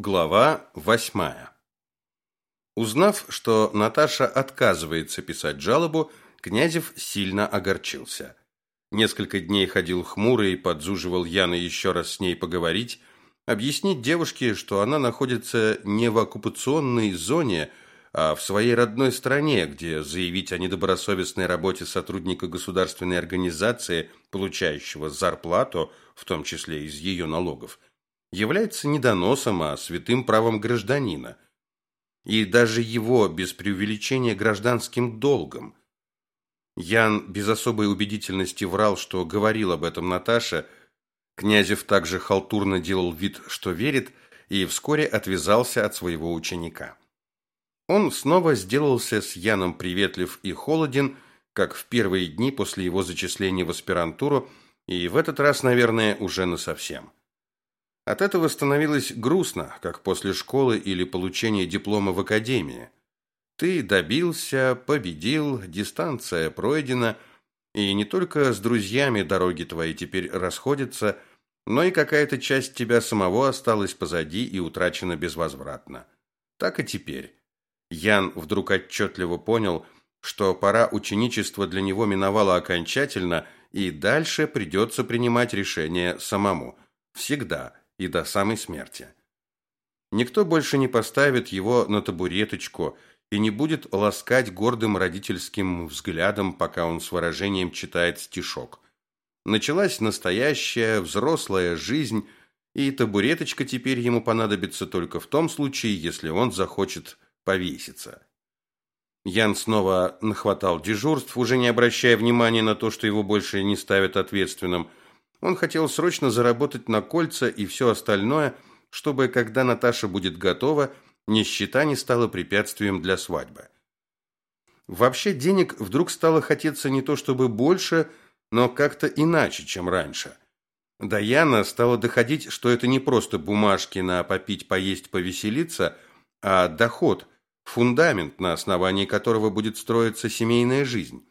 Глава восьмая. Узнав, что Наташа отказывается писать жалобу, Князев сильно огорчился. Несколько дней ходил хмурый, подзуживал Яна еще раз с ней поговорить, объяснить девушке, что она находится не в оккупационной зоне, а в своей родной стране, где заявить о недобросовестной работе сотрудника государственной организации, получающего зарплату, в том числе из ее налогов, является не доносом, а святым правом гражданина. И даже его, без преувеличения, гражданским долгом. Ян без особой убедительности врал, что говорил об этом Наташе. Князев также халтурно делал вид, что верит, и вскоре отвязался от своего ученика. Он снова сделался с Яном приветлив и холоден, как в первые дни после его зачисления в аспирантуру, и в этот раз, наверное, уже насовсем. От этого становилось грустно, как после школы или получения диплома в академии. Ты добился, победил, дистанция пройдена, и не только с друзьями дороги твои теперь расходятся, но и какая-то часть тебя самого осталась позади и утрачена безвозвратно. Так и теперь. Ян вдруг отчетливо понял, что пора ученичества для него миновала окончательно, и дальше придется принимать решение самому. Всегда и до самой смерти. Никто больше не поставит его на табуреточку и не будет ласкать гордым родительским взглядом, пока он с выражением читает стишок. Началась настоящая взрослая жизнь, и табуреточка теперь ему понадобится только в том случае, если он захочет повеситься. Ян снова нахватал дежурств, уже не обращая внимания на то, что его больше не ставят ответственным – он хотел срочно заработать на кольца и все остальное, чтобы, когда Наташа будет готова, нищета не стала препятствием для свадьбы. Вообще денег вдруг стало хотеться не то чтобы больше, но как-то иначе, чем раньше. Даяна стала доходить, что это не просто бумажки на попить, поесть, повеселиться, а доход, фундамент, на основании которого будет строиться семейная жизнь.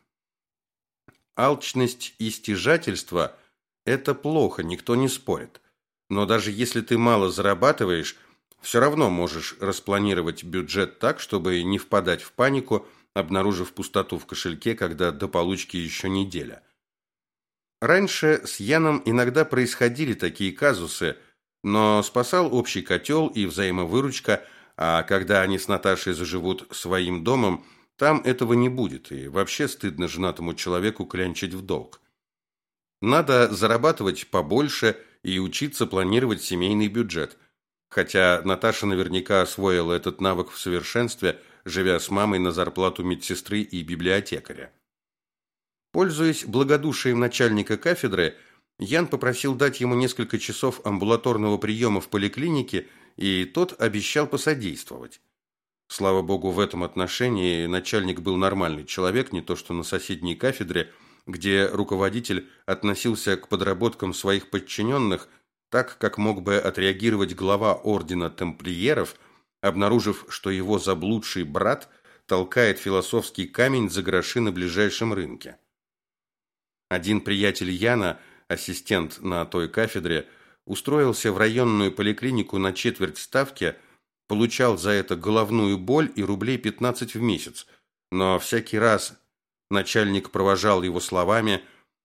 Алчность и стяжательство – это плохо, никто не спорит. Но даже если ты мало зарабатываешь, все равно можешь распланировать бюджет так, чтобы не впадать в панику, обнаружив пустоту в кошельке, когда до получки еще неделя. Раньше с Яном иногда происходили такие казусы, но спасал общий котел и взаимовыручка, а когда они с Наташей заживут своим домом, там этого не будет, и вообще стыдно женатому человеку клянчить в долг. Надо зарабатывать побольше и учиться планировать семейный бюджет. Хотя Наташа наверняка освоила этот навык в совершенстве, живя с мамой на зарплату медсестры и библиотекаря. Пользуясь благодушием начальника кафедры, Ян попросил дать ему несколько часов амбулаторного приема в поликлинике, и тот обещал посодействовать. Слава богу, в этом отношении начальник был нормальный человек, не то что на соседней кафедре – где руководитель относился к подработкам своих подчиненных так, как мог бы отреагировать глава ордена тамплиеров, обнаружив, что его заблудший брат толкает философский камень за гроши на ближайшем рынке. Один приятель Яна, ассистент на той кафедре, устроился в районную поликлинику на четверть ставки, получал за это головную боль и рублей 15 в месяц, но всякий раз Начальник провожал его словами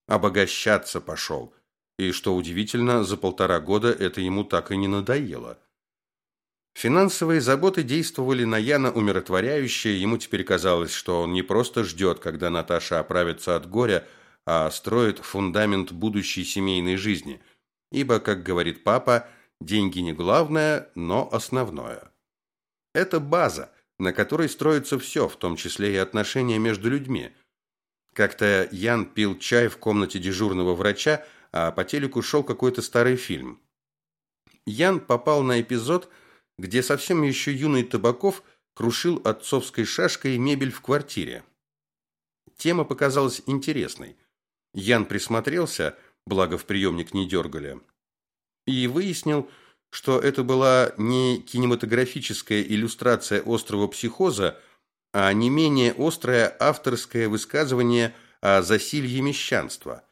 «обогащаться пошел». И, что удивительно, за полтора года это ему так и не надоело. Финансовые заботы действовали на Яна умиротворяюще, ему теперь казалось, что он не просто ждет, когда Наташа оправится от горя, а строит фундамент будущей семейной жизни. Ибо, как говорит папа, деньги не главное, но основное. Это база, на которой строится все, в том числе и отношения между людьми – как-то Ян пил чай в комнате дежурного врача, а по телеку шел какой-то старый фильм. Ян попал на эпизод, где совсем еще юный Табаков крушил отцовской шашкой мебель в квартире. Тема показалась интересной. Ян присмотрелся, благо в приемник не дергали, и выяснил, что это была не кинематографическая иллюстрация острого психоза, а не менее острое авторское высказывание о засилье мещанства.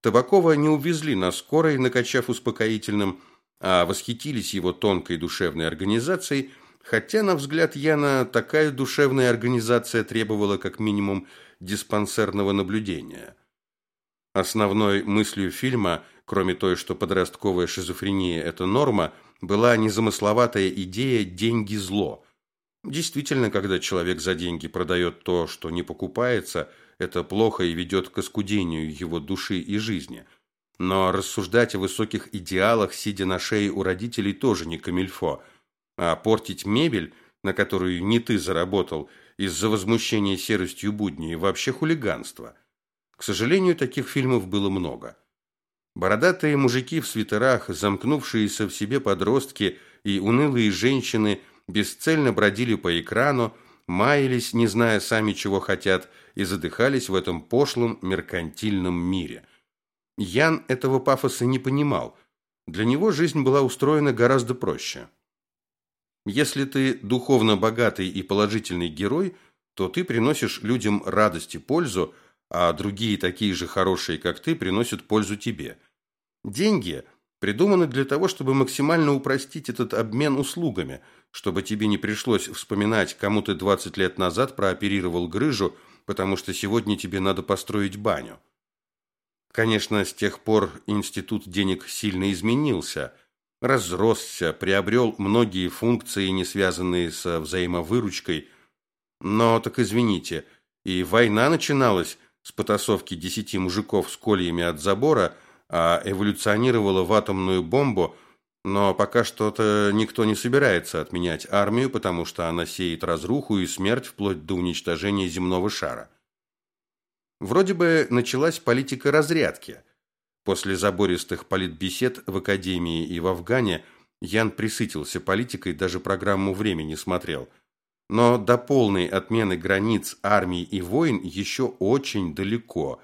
Табакова не увезли на скорой, накачав успокоительным, а восхитились его тонкой душевной организацией, хотя, на взгляд Яна, такая душевная организация требовала как минимум диспансерного наблюдения. Основной мыслью фильма, кроме той, что подростковая шизофрения – это норма, была незамысловатая идея «деньги – зло». Действительно, когда человек за деньги продает то, что не покупается, это плохо и ведет к оскудению его души и жизни. Но рассуждать о высоких идеалах, сидя на шее у родителей, тоже не камильфо. А портить мебель, на которую не ты заработал, из-за возмущения серостью будней, вообще хулиганство. К сожалению, таких фильмов было много. Бородатые мужики в свитерах, замкнувшиеся в себе подростки и унылые женщины бесцельно бродили по экрану, маялись, не зная сами, чего хотят, и задыхались в этом пошлом меркантильном мире. Ян этого пафоса не понимал. Для него жизнь была устроена гораздо проще. Если ты духовно богатый и положительный герой, то ты приносишь людям радость и пользу, а другие такие же хорошие, как ты, приносят пользу тебе. Деньги придуманы для того, чтобы максимально упростить этот обмен услугами, чтобы тебе не пришлось вспоминать, кому ты 20 лет назад прооперировал грыжу, потому что сегодня тебе надо построить баню. Конечно, с тех пор институт денег сильно изменился – разросся, приобрел многие функции, не связанные со взаимовыручкой. Но так извините, и война начиналась с потасовки десяти мужиков с кольями от забора, а эволюционировала в атомную бомбу, но пока что-то никто не собирается отменять армию, потому что она сеет разруху и смерть вплоть до уничтожения земного шара. Вроде бы началась политика разрядки – После забористых политбесед в Академии и в Афгане Ян присытился политикой, даже программу времени смотрел. Но до полной отмены границ армии и войн еще очень далеко,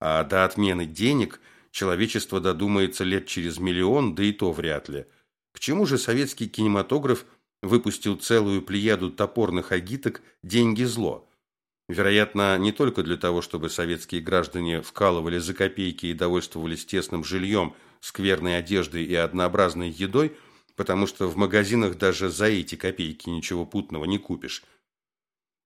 а до отмены денег человечество додумается лет через миллион, да и то вряд ли. К чему же советский кинематограф выпустил целую плеяду топорных агиток «Деньги – зло»? Вероятно, не только для того, чтобы советские граждане вкалывали за копейки и довольствовались тесным жильем, скверной одеждой и однообразной едой, потому что в магазинах даже за эти копейки ничего путного не купишь.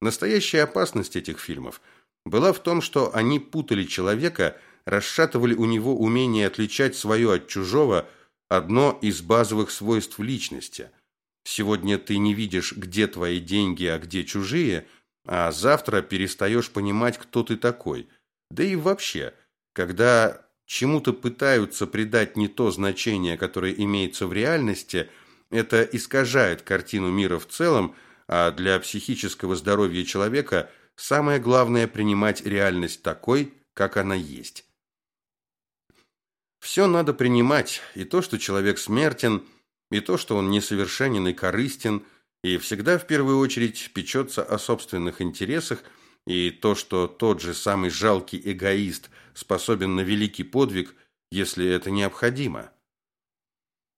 Настоящая опасность этих фильмов была в том, что они путали человека, расшатывали у него умение отличать свое от чужого, одно из базовых свойств личности. Сегодня ты не видишь, где твои деньги, а где чужие – а завтра перестаешь понимать, кто ты такой. Да и вообще, когда чему-то пытаются придать не то значение, которое имеется в реальности, это искажает картину мира в целом, а для психического здоровья человека самое главное принимать реальность такой, как она есть. Все надо принимать, и то, что человек смертен, и то, что он несовершенен и корыстен – и всегда в первую очередь печется о собственных интересах, и то, что тот же самый жалкий эгоист способен на великий подвиг, если это необходимо.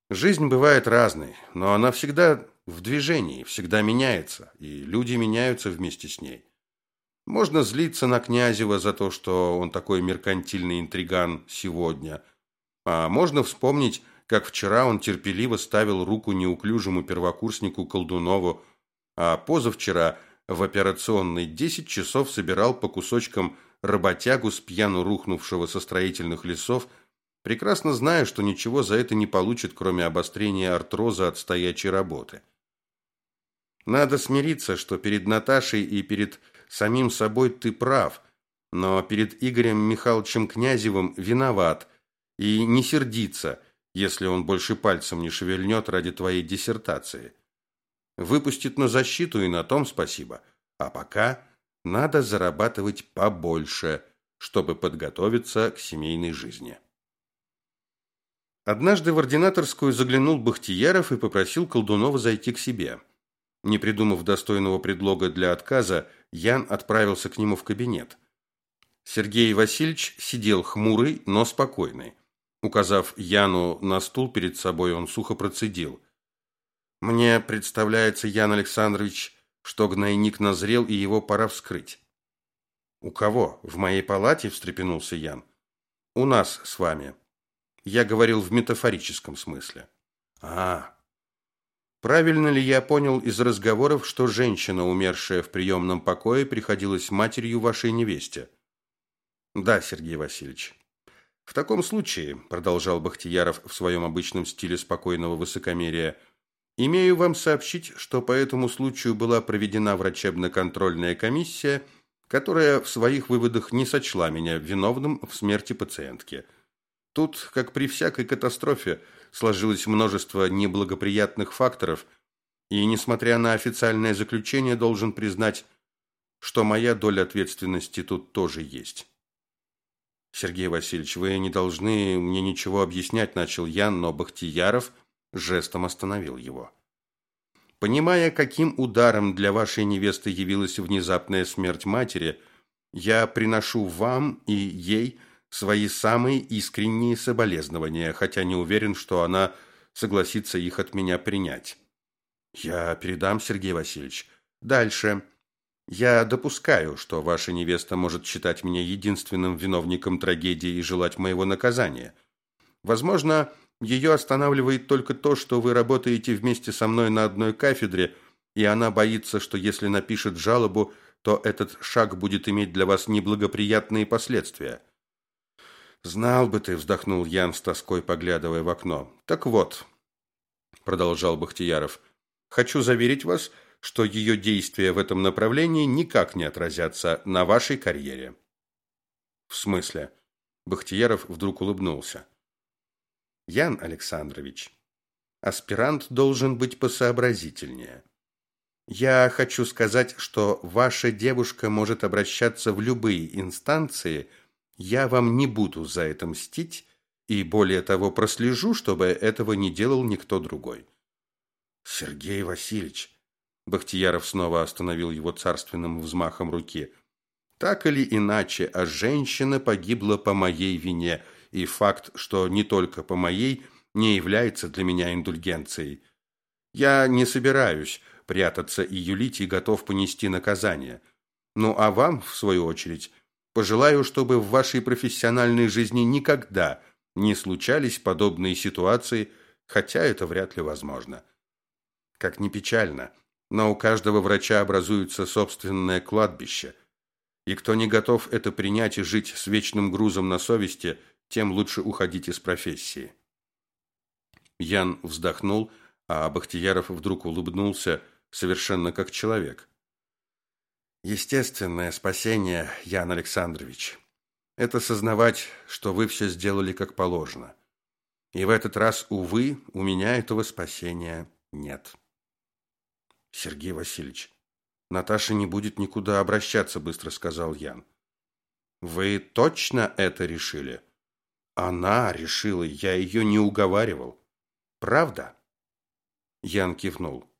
Жизнь бывает разной, но она всегда в движении, всегда меняется, и люди меняются вместе с ней. Можно злиться на Князева за то, что он такой меркантильный интриган сегодня, а можно вспомнить как вчера он терпеливо ставил руку неуклюжему первокурснику Колдунову, а позавчера в операционной 10 часов собирал по кусочкам работягу с пьяну рухнувшего со строительных лесов, прекрасно зная, что ничего за это не получит, кроме обострения артроза от стоячей работы. Надо смириться, что перед Наташей и перед самим собой ты прав, но перед Игорем Михайловичем Князевым виноват, и не сердиться – если он больше пальцем не шевельнет ради твоей диссертации. Выпустит на защиту и на том спасибо. А пока надо зарабатывать побольше, чтобы подготовиться к семейной жизни. Однажды в ординаторскую заглянул Бахтияров и попросил Колдунова зайти к себе. Не придумав достойного предлога для отказа, Ян отправился к нему в кабинет. Сергей Васильевич сидел хмурый, но спокойный. Указав Яну на стул перед собой, он сухо процедил. «Мне представляется, Ян Александрович, что гнойник назрел, и его пора вскрыть». «У кого? В моей палате?» – встрепенулся Ян. «У нас с вами». Я говорил в метафорическом смысле. А, правильно ли я понял из разговоров, что женщина, умершая в приемном покое, приходилась матерью вашей невесте? Да, Сергей Васильевич. В таком случае, продолжал Бахтияров в своем обычном стиле спокойного высокомерия, имею вам сообщить, что по этому случаю была проведена врачебно-контрольная комиссия, которая в своих выводах не сочла меня виновным в смерти пациентки. Тут, как при всякой катастрофе, сложилось множество неблагоприятных факторов, и, несмотря на официальное заключение, должен признать, что моя доля ответственности тут тоже есть. Сергей Васильевич, вы не должны мне ничего объяснять, начал Ян, но Бахтияров жестом остановил его. Понимая, каким ударом для вашей невесты явилась внезапная смерть матери, я приношу вам и ей свои самые искренние соболезнования, хотя не уверен, что она согласится их от меня принять. Я передам, Сергей Васильевич. Дальше. Я допускаю, что ваша невеста может считать меня единственным виновником трагедии и желать моего наказания. Возможно, ее останавливает только то, что вы работаете вместе со мной на одной кафедре, и она боится, что если напишет жалобу, то этот шаг будет иметь для вас неблагоприятные последствия. Знал бы ты, вздохнул Ян с тоской, поглядывая в окно. Так вот, продолжал Бахтияров, хочу заверить вас, что ее действия в этом направлении никак не отразятся на вашей карьере. В смысле? Бахтияров вдруг улыбнулся. Ян Александрович, аспирант должен быть посообразительнее. Я хочу сказать, что ваша девушка может обращаться в любые инстанции, я вам не буду за это мстить, и более того прослежу, чтобы этого не делал никто другой. Сергей Васильевич, Бахтияров снова остановил его царственным взмахом руки. Так или иначе, а женщина погибла по моей вине, и факт, что не только по моей, не является для меня индульгенцией. Я не собираюсь прятаться и юлить и готов понести наказание. Ну а вам, в свою очередь, пожелаю, чтобы в вашей профессиональной жизни никогда не случались подобные ситуации, хотя это вряд ли возможно. Как ни печально, но у каждого врача образуется собственное кладбище. И кто не готов это принять и жить с вечным грузом на совести, тем лучше уходить из профессии. Ян вздохнул, а Бахтияров вдруг улыбнулся, совершенно как человек. Естественное спасение, Ян Александрович. Это сознавать, что вы все сделали как положено. И в этот раз, увы, у меня этого спасения нет. Сергей Васильевич, Наташа не будет никуда обращаться, быстро сказал Ян. Вы точно это решили? Она решила, я ее не уговаривал. Правда? Ян кивнул.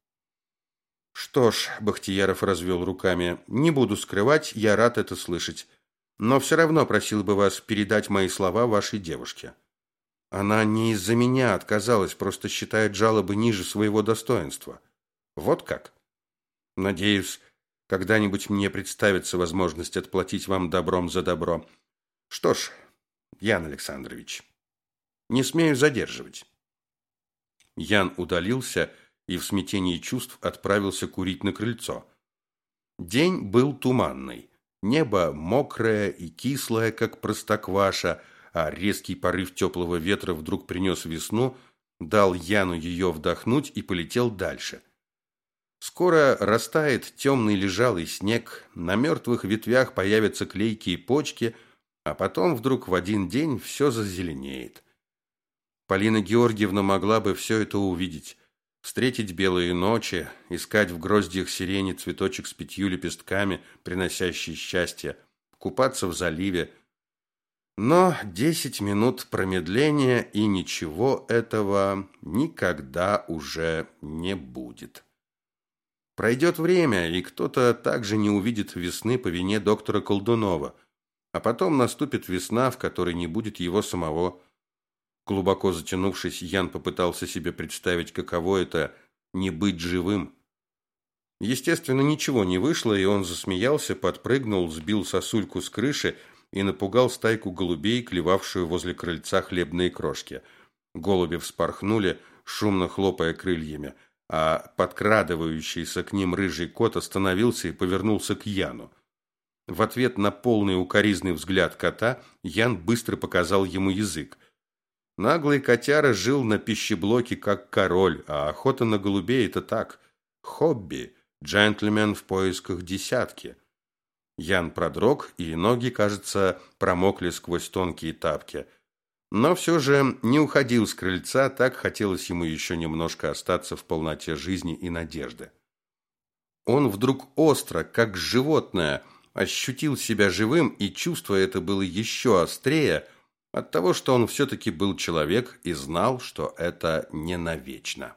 Что ж, Бахтияров развел руками. Не буду скрывать, я рад это слышать. Но все равно просил бы вас передать мои слова вашей девушке. Она не из-за меня отказалась, просто считает жалобы ниже своего достоинства. Вот как? Надеюсь, когда-нибудь мне представится возможность отплатить вам добром за добро. Что ж, Ян Александрович, не смею задерживать. Ян удалился и в смятении чувств отправился курить на крыльцо. День был туманный. Небо мокрое и кислое, как простокваша, а резкий порыв теплого ветра вдруг принес весну, дал Яну ее вдохнуть и полетел дальше. Скоро растает темный лежалый снег, на мертвых ветвях появятся клейкие почки, а потом вдруг в один день все зазеленеет. Полина Георгиевна могла бы все это увидеть, встретить белые ночи, искать в гроздьях сирени цветочек с пятью лепестками, приносящий счастье, купаться в заливе. Но десять минут промедления и ничего этого никогда уже не будет. Пройдет время, и кто-то также не увидит весны по вине доктора Колдунова. А потом наступит весна, в которой не будет его самого. Глубоко затянувшись, Ян попытался себе представить, каково это не быть живым. Естественно, ничего не вышло, и он засмеялся, подпрыгнул, сбил сосульку с крыши и напугал стайку голубей, клевавшую возле крыльца хлебные крошки. Голуби вспорхнули, шумно хлопая крыльями, а подкрадывающийся к ним рыжий кот остановился и повернулся к Яну. В ответ на полный укоризный взгляд кота Ян быстро показал ему язык. Наглый котяра жил на пищеблоке как король, а охота на голубей – это так, хобби, джентльмен в поисках десятки. Ян продрог, и ноги, кажется, промокли сквозь тонкие тапки. Но все же не уходил с крыльца, так хотелось ему еще немножко остаться в полноте жизни и надежды. Он вдруг остро, как животное – ощутил себя живым, и чувство это было еще острее от того, что он все-таки был человек и знал, что это не навечно.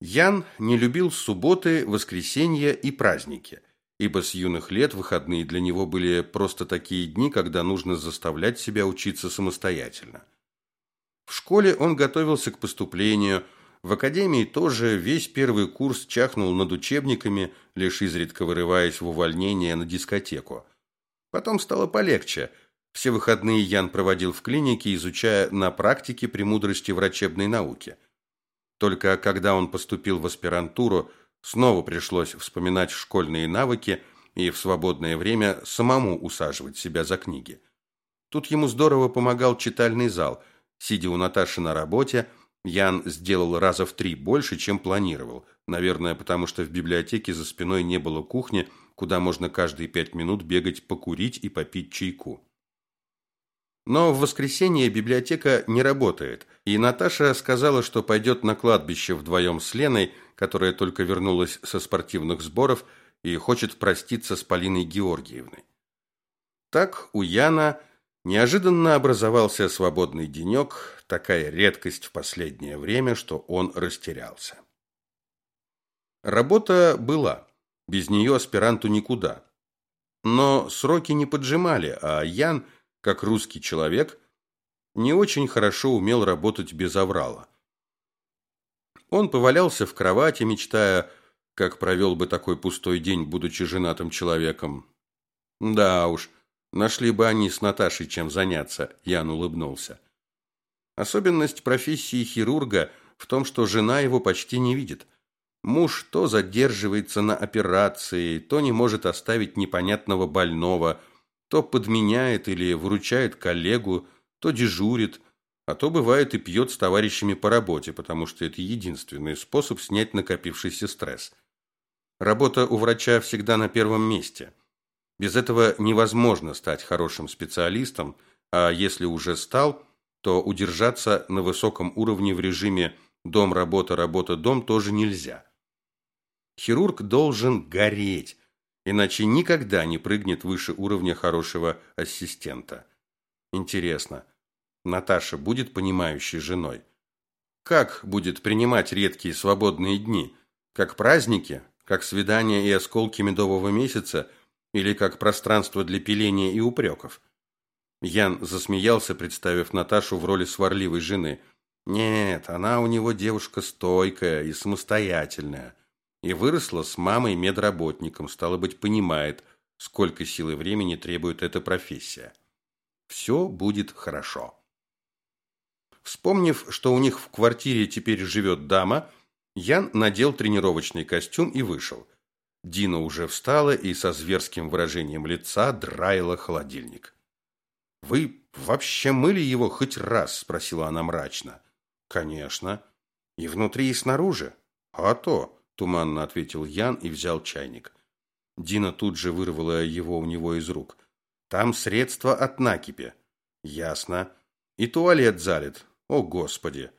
Ян не любил субботы, воскресенья и праздники, ибо с юных лет выходные для него были просто такие дни, когда нужно заставлять себя учиться самостоятельно. В школе он готовился к поступлению, в академии тоже весь первый курс чахнул над учебниками, лишь изредка вырываясь в увольнение на дискотеку. Потом стало полегче. Все выходные Ян проводил в клинике, изучая на практике премудрости врачебной науки. Только когда он поступил в аспирантуру, снова пришлось вспоминать школьные навыки и в свободное время самому усаживать себя за книги. Тут ему здорово помогал читальный зал. Сидя у Наташи на работе, Ян сделал раза в три больше, чем планировал. Наверное, потому что в библиотеке за спиной не было кухни, куда можно каждые пять минут бегать покурить и попить чайку. Но в воскресенье библиотека не работает, и Наташа сказала, что пойдет на кладбище вдвоем с Леной, которая только вернулась со спортивных сборов и хочет проститься с Полиной Георгиевной. Так у Яна неожиданно образовался свободный денек, такая редкость в последнее время, что он растерялся. Работа была, без нее аспиранту никуда. Но сроки не поджимали, а Ян, как русский человек, не очень хорошо умел работать без аврала. Он повалялся в кровати, мечтая, как провел бы такой пустой день, будучи женатым человеком. Да уж, нашли бы они с Наташей чем заняться, Ян улыбнулся. Особенность профессии хирурга в том, что жена его почти не видит. Муж то задерживается на операции, то не может оставить непонятного больного, то подменяет или выручает коллегу, то дежурит, а то бывает и пьет с товарищами по работе, потому что это единственный способ снять накопившийся стресс. Работа у врача всегда на первом месте. Без этого невозможно стать хорошим специалистом, а если уже стал – то удержаться на высоком уровне в режиме дом-работа-работа-дом тоже нельзя. Хирург должен гореть, иначе никогда не прыгнет выше уровня хорошего ассистента. Интересно, Наташа будет понимающей женой? Как будет принимать редкие свободные дни? Как праздники? Как свидания и осколки медового месяца? Или как пространство для пиления и упреков? Ян засмеялся, представив Наташу в роли сварливой жены. Нет, она у него девушка стойкая и самостоятельная. И выросла с мамой медработником, стало быть, понимает, сколько сил и времени требует эта профессия. Все будет хорошо. Вспомнив, что у них в квартире теперь живет дама, Ян надел тренировочный костюм и вышел. Дина уже встала и со зверским выражением лица драила холодильник. «Вы вообще мыли его хоть раз?» – спросила она мрачно. «Конечно. И внутри, и снаружи. А то!» – туманно ответил Ян и взял чайник. Дина тут же вырвала его у него из рук. «Там средства от накипи». «Ясно. И туалет залит. О, Господи!»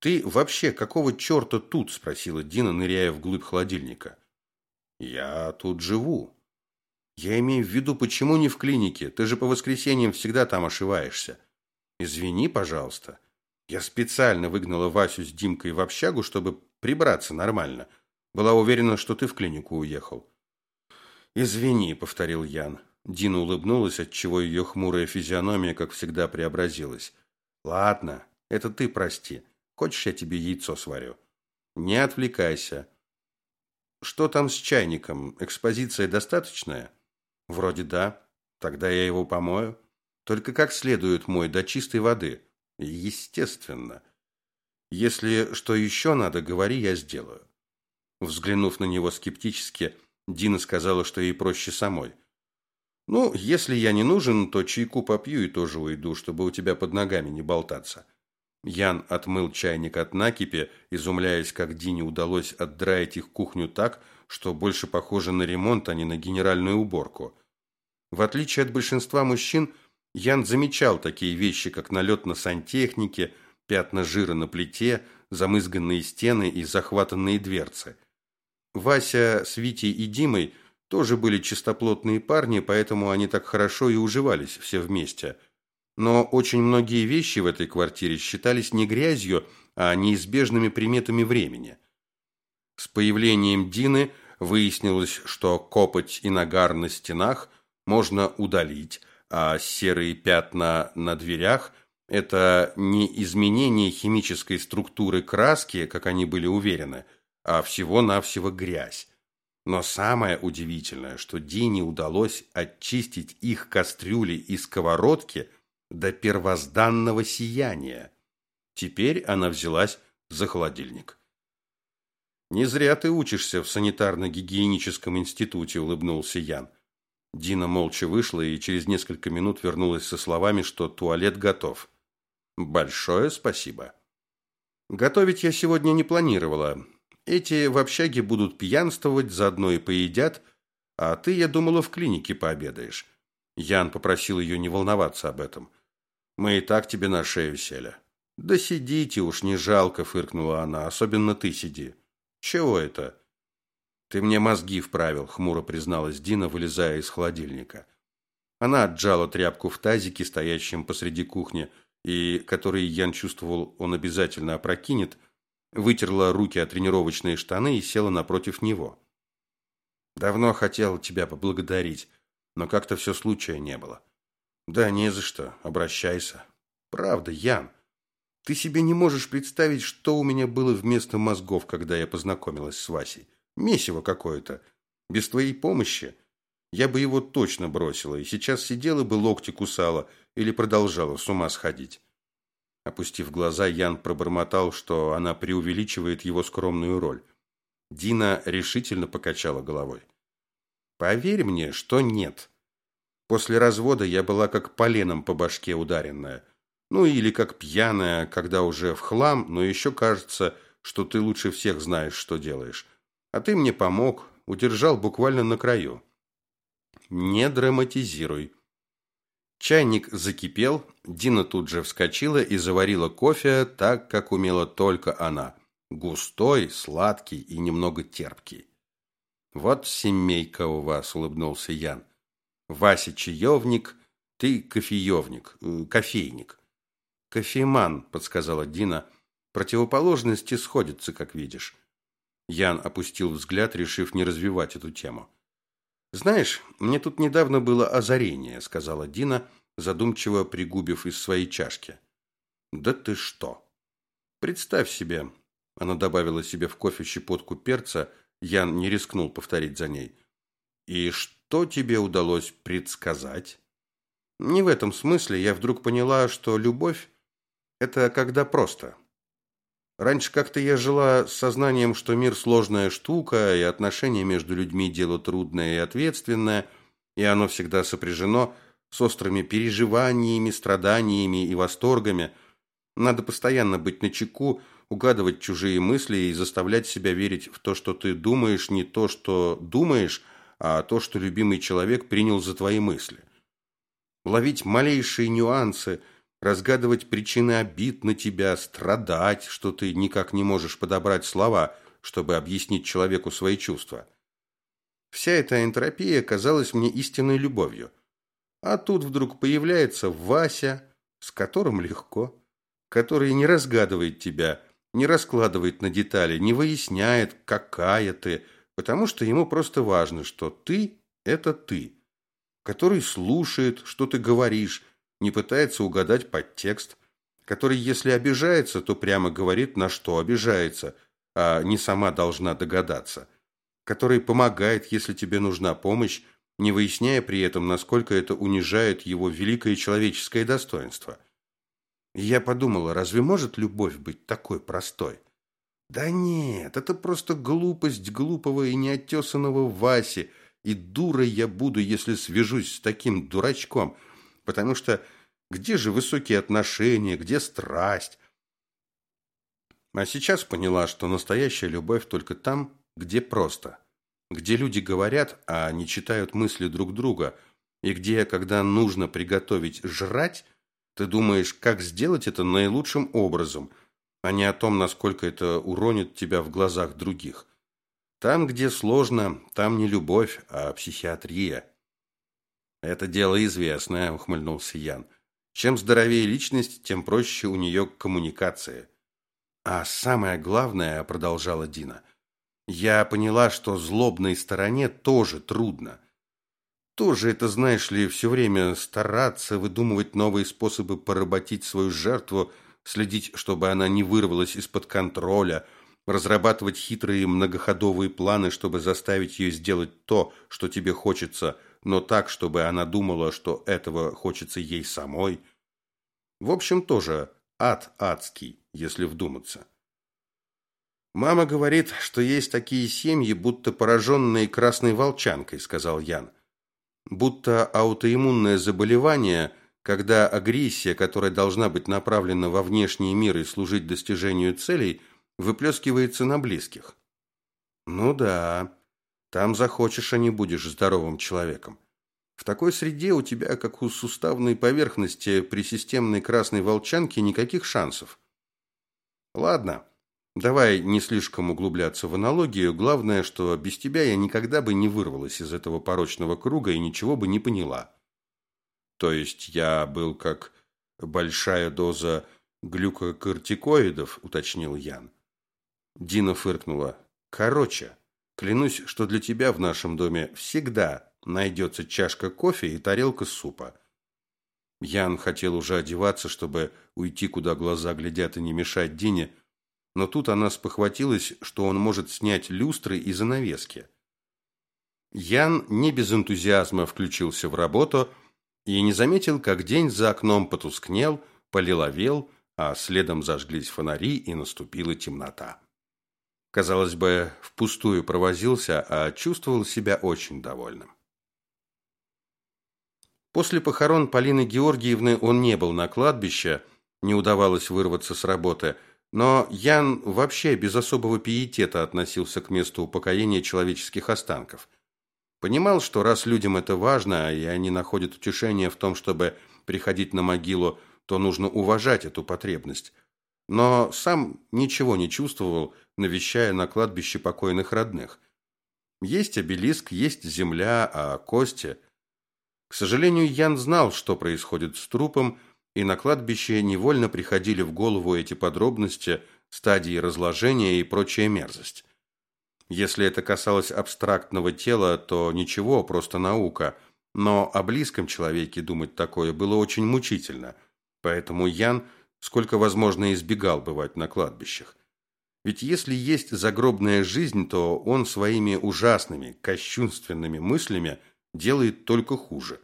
«Ты вообще какого черта тут?» – спросила Дина, ныряя вглубь холодильника. «Я тут живу», я имею в виду, почему не в клинике? Ты же по воскресеньям всегда там ошиваешься. Извини, пожалуйста. Я специально выгнала Васю с Димкой в общагу, чтобы прибраться нормально. Была уверена, что ты в клинику уехал. Извини, повторил Ян. Дина улыбнулась, отчего ее хмурая физиономия, как всегда, преобразилась. Ладно, это ты прости. Хочешь, я тебе яйцо сварю? Не отвлекайся. Что там с чайником? Экспозиция достаточная? Вроде да. Тогда я его помою. Только как следует мой, до чистой воды. Естественно. Если что еще надо, говори, я сделаю. Взглянув на него скептически, Дина сказала, что ей проще самой. Ну, если я не нужен, то чайку попью и тоже уйду, чтобы у тебя под ногами не болтаться. Ян отмыл чайник от накипи, изумляясь, как Дине удалось отдраить их кухню так, что больше похоже на ремонт, а не на генеральную уборку. В отличие от большинства мужчин, Ян замечал такие вещи, как налет на сантехнике, пятна жира на плите, замызганные стены и захватанные дверцы. Вася с Витей и Димой тоже были чистоплотные парни, поэтому они так хорошо и уживались все вместе – но очень многие вещи в этой квартире считались не грязью, а неизбежными приметами времени. С появлением Дины выяснилось, что копоть и нагар на стенах можно удалить, а серые пятна на дверях – это не изменение химической структуры краски, как они были уверены, а всего-навсего грязь. Но самое удивительное, что Дине удалось очистить их кастрюли и сковородки – до первозданного сияния. Теперь она взялась за холодильник. «Не зря ты учишься в санитарно-гигиеническом институте», – улыбнулся Ян. Дина молча вышла и через несколько минут вернулась со словами, что туалет готов. «Большое спасибо». «Готовить я сегодня не планировала. Эти в общаге будут пьянствовать, заодно и поедят, а ты, я думала, в клинике пообедаешь». Ян попросил ее не волноваться об этом. Мы и так тебе на шею сели. Да сидите уж, не жалко, фыркнула она. Особенно ты сиди. Чего это? Ты мне мозги вправил, хмуро призналась Дина, вылезая из холодильника. Она отжала тряпку в тазике, стоящем посреди кухни, и который Ян чувствовал, он обязательно опрокинет, вытерла руки о тренировочные штаны и села напротив него. Давно хотел тебя поблагодарить, но как-то все случая не было. Да не за что, обращайся. Правда, Ян. Ты себе не можешь представить, что у меня было вместо мозгов, когда я познакомилась с Васей. Месиво какое-то. Без твоей помощи я бы его точно бросила, и сейчас сидела бы локти кусала или продолжала с ума сходить. Опустив глаза, Ян пробормотал, что она преувеличивает его скромную роль. Дина решительно покачала головой. «Поверь мне, что нет. После развода я была как поленом по башке ударенная. Ну или как пьяная, когда уже в хлам, но еще кажется, что ты лучше всех знаешь, что делаешь. А ты мне помог, удержал буквально на краю. Не драматизируй. Чайник закипел, Дина тут же вскочила и заварила кофе так, как умела только она. Густой, сладкий и немного терпкий. «Вот семейка у вас», — улыбнулся Ян. Вася чаевник, ты кофеевник, э, кофейник. Кофеман, подсказала Дина. Противоположности сходятся, как видишь. Ян опустил взгляд, решив не развивать эту тему. Знаешь, мне тут недавно было озарение, сказала Дина, задумчиво пригубив из своей чашки. Да ты что? Представь себе, она добавила себе в кофе щепотку перца, Ян не рискнул повторить за ней. И что? Что тебе удалось предсказать? Не в этом смысле я вдруг поняла, что любовь – это когда просто. Раньше как-то я жила с сознанием, что мир сложная штука, и отношения между людьми – дело трудное и ответственное, и оно всегда сопряжено с острыми переживаниями, страданиями и восторгами. Надо постоянно быть начеку, угадывать чужие мысли и заставлять себя верить в то, что ты думаешь, не то, что думаешь – а то, что любимый человек принял за твои мысли. Ловить малейшие нюансы, разгадывать причины обид на тебя, страдать, что ты никак не можешь подобрать слова, чтобы объяснить человеку свои чувства. Вся эта энтропия казалась мне истинной любовью. А тут вдруг появляется Вася, с которым легко, который не разгадывает тебя, не раскладывает на детали, не выясняет, какая ты – потому что ему просто важно, что ты – это ты, который слушает, что ты говоришь, не пытается угадать подтекст, который, если обижается, то прямо говорит, на что обижается, а не сама должна догадаться, который помогает, если тебе нужна помощь, не выясняя при этом, насколько это унижает его великое человеческое достоинство. Я подумала, разве может любовь быть такой простой? Да нет, это просто глупость глупого и неотесанного Васи, и дурой я буду, если свяжусь с таким дурачком, потому что где же высокие отношения, где страсть? А сейчас поняла, что настоящая любовь только там, где просто, где люди говорят, а не читают мысли друг друга, и где, когда нужно приготовить жрать, ты думаешь, как сделать это наилучшим образом, а не о том, насколько это уронит тебя в глазах других. Там, где сложно, там не любовь, а психиатрия. Это дело известное, ухмыльнулся Ян. Чем здоровее личность, тем проще у нее коммуникация. А самое главное, продолжала Дина, я поняла, что злобной стороне тоже трудно. Тоже это, знаешь ли, все время стараться, выдумывать новые способы поработить свою жертву, следить, чтобы она не вырвалась из-под контроля, разрабатывать хитрые многоходовые планы, чтобы заставить ее сделать то, что тебе хочется, но так, чтобы она думала, что этого хочется ей самой. В общем, тоже ад адский, если вдуматься. Мама говорит, что есть такие семьи, будто пораженные красной волчанкой, сказал Ян будто аутоиммунное заболевание, когда агрессия, которая должна быть направлена во внешний мир и служить достижению целей, выплескивается на близких. Ну да, там захочешь, а не будешь здоровым человеком. В такой среде у тебя, как у суставной поверхности при системной красной волчанке, никаких шансов. Ладно, Давай не слишком углубляться в аналогию. Главное, что без тебя я никогда бы не вырвалась из этого порочного круга и ничего бы не поняла. То есть я был как большая доза глюкокортикоидов, уточнил Ян. Дина фыркнула. Короче, клянусь, что для тебя в нашем доме всегда найдется чашка кофе и тарелка супа. Ян хотел уже одеваться, чтобы уйти, куда глаза глядят и не мешать Дине, но тут она спохватилась, что он может снять люстры и занавески. Ян не без энтузиазма включился в работу и не заметил, как день за окном потускнел, полиловел, а следом зажглись фонари и наступила темнота. Казалось бы, впустую провозился, а чувствовал себя очень довольным. После похорон Полины Георгиевны он не был на кладбище, не удавалось вырваться с работы – но Ян вообще без особого пиетета относился к месту упокоения человеческих останков. Понимал, что раз людям это важно, и они находят утешение в том, чтобы приходить на могилу, то нужно уважать эту потребность. Но сам ничего не чувствовал, навещая на кладбище покойных родных. Есть обелиск, есть земля, а кости... К сожалению, Ян знал, что происходит с трупом, и на кладбище невольно приходили в голову эти подробности, стадии разложения и прочая мерзость. Если это касалось абстрактного тела, то ничего, просто наука, но о близком человеке думать такое было очень мучительно, поэтому Ян сколько возможно избегал бывать на кладбищах. Ведь если есть загробная жизнь, то он своими ужасными, кощунственными мыслями делает только хуже.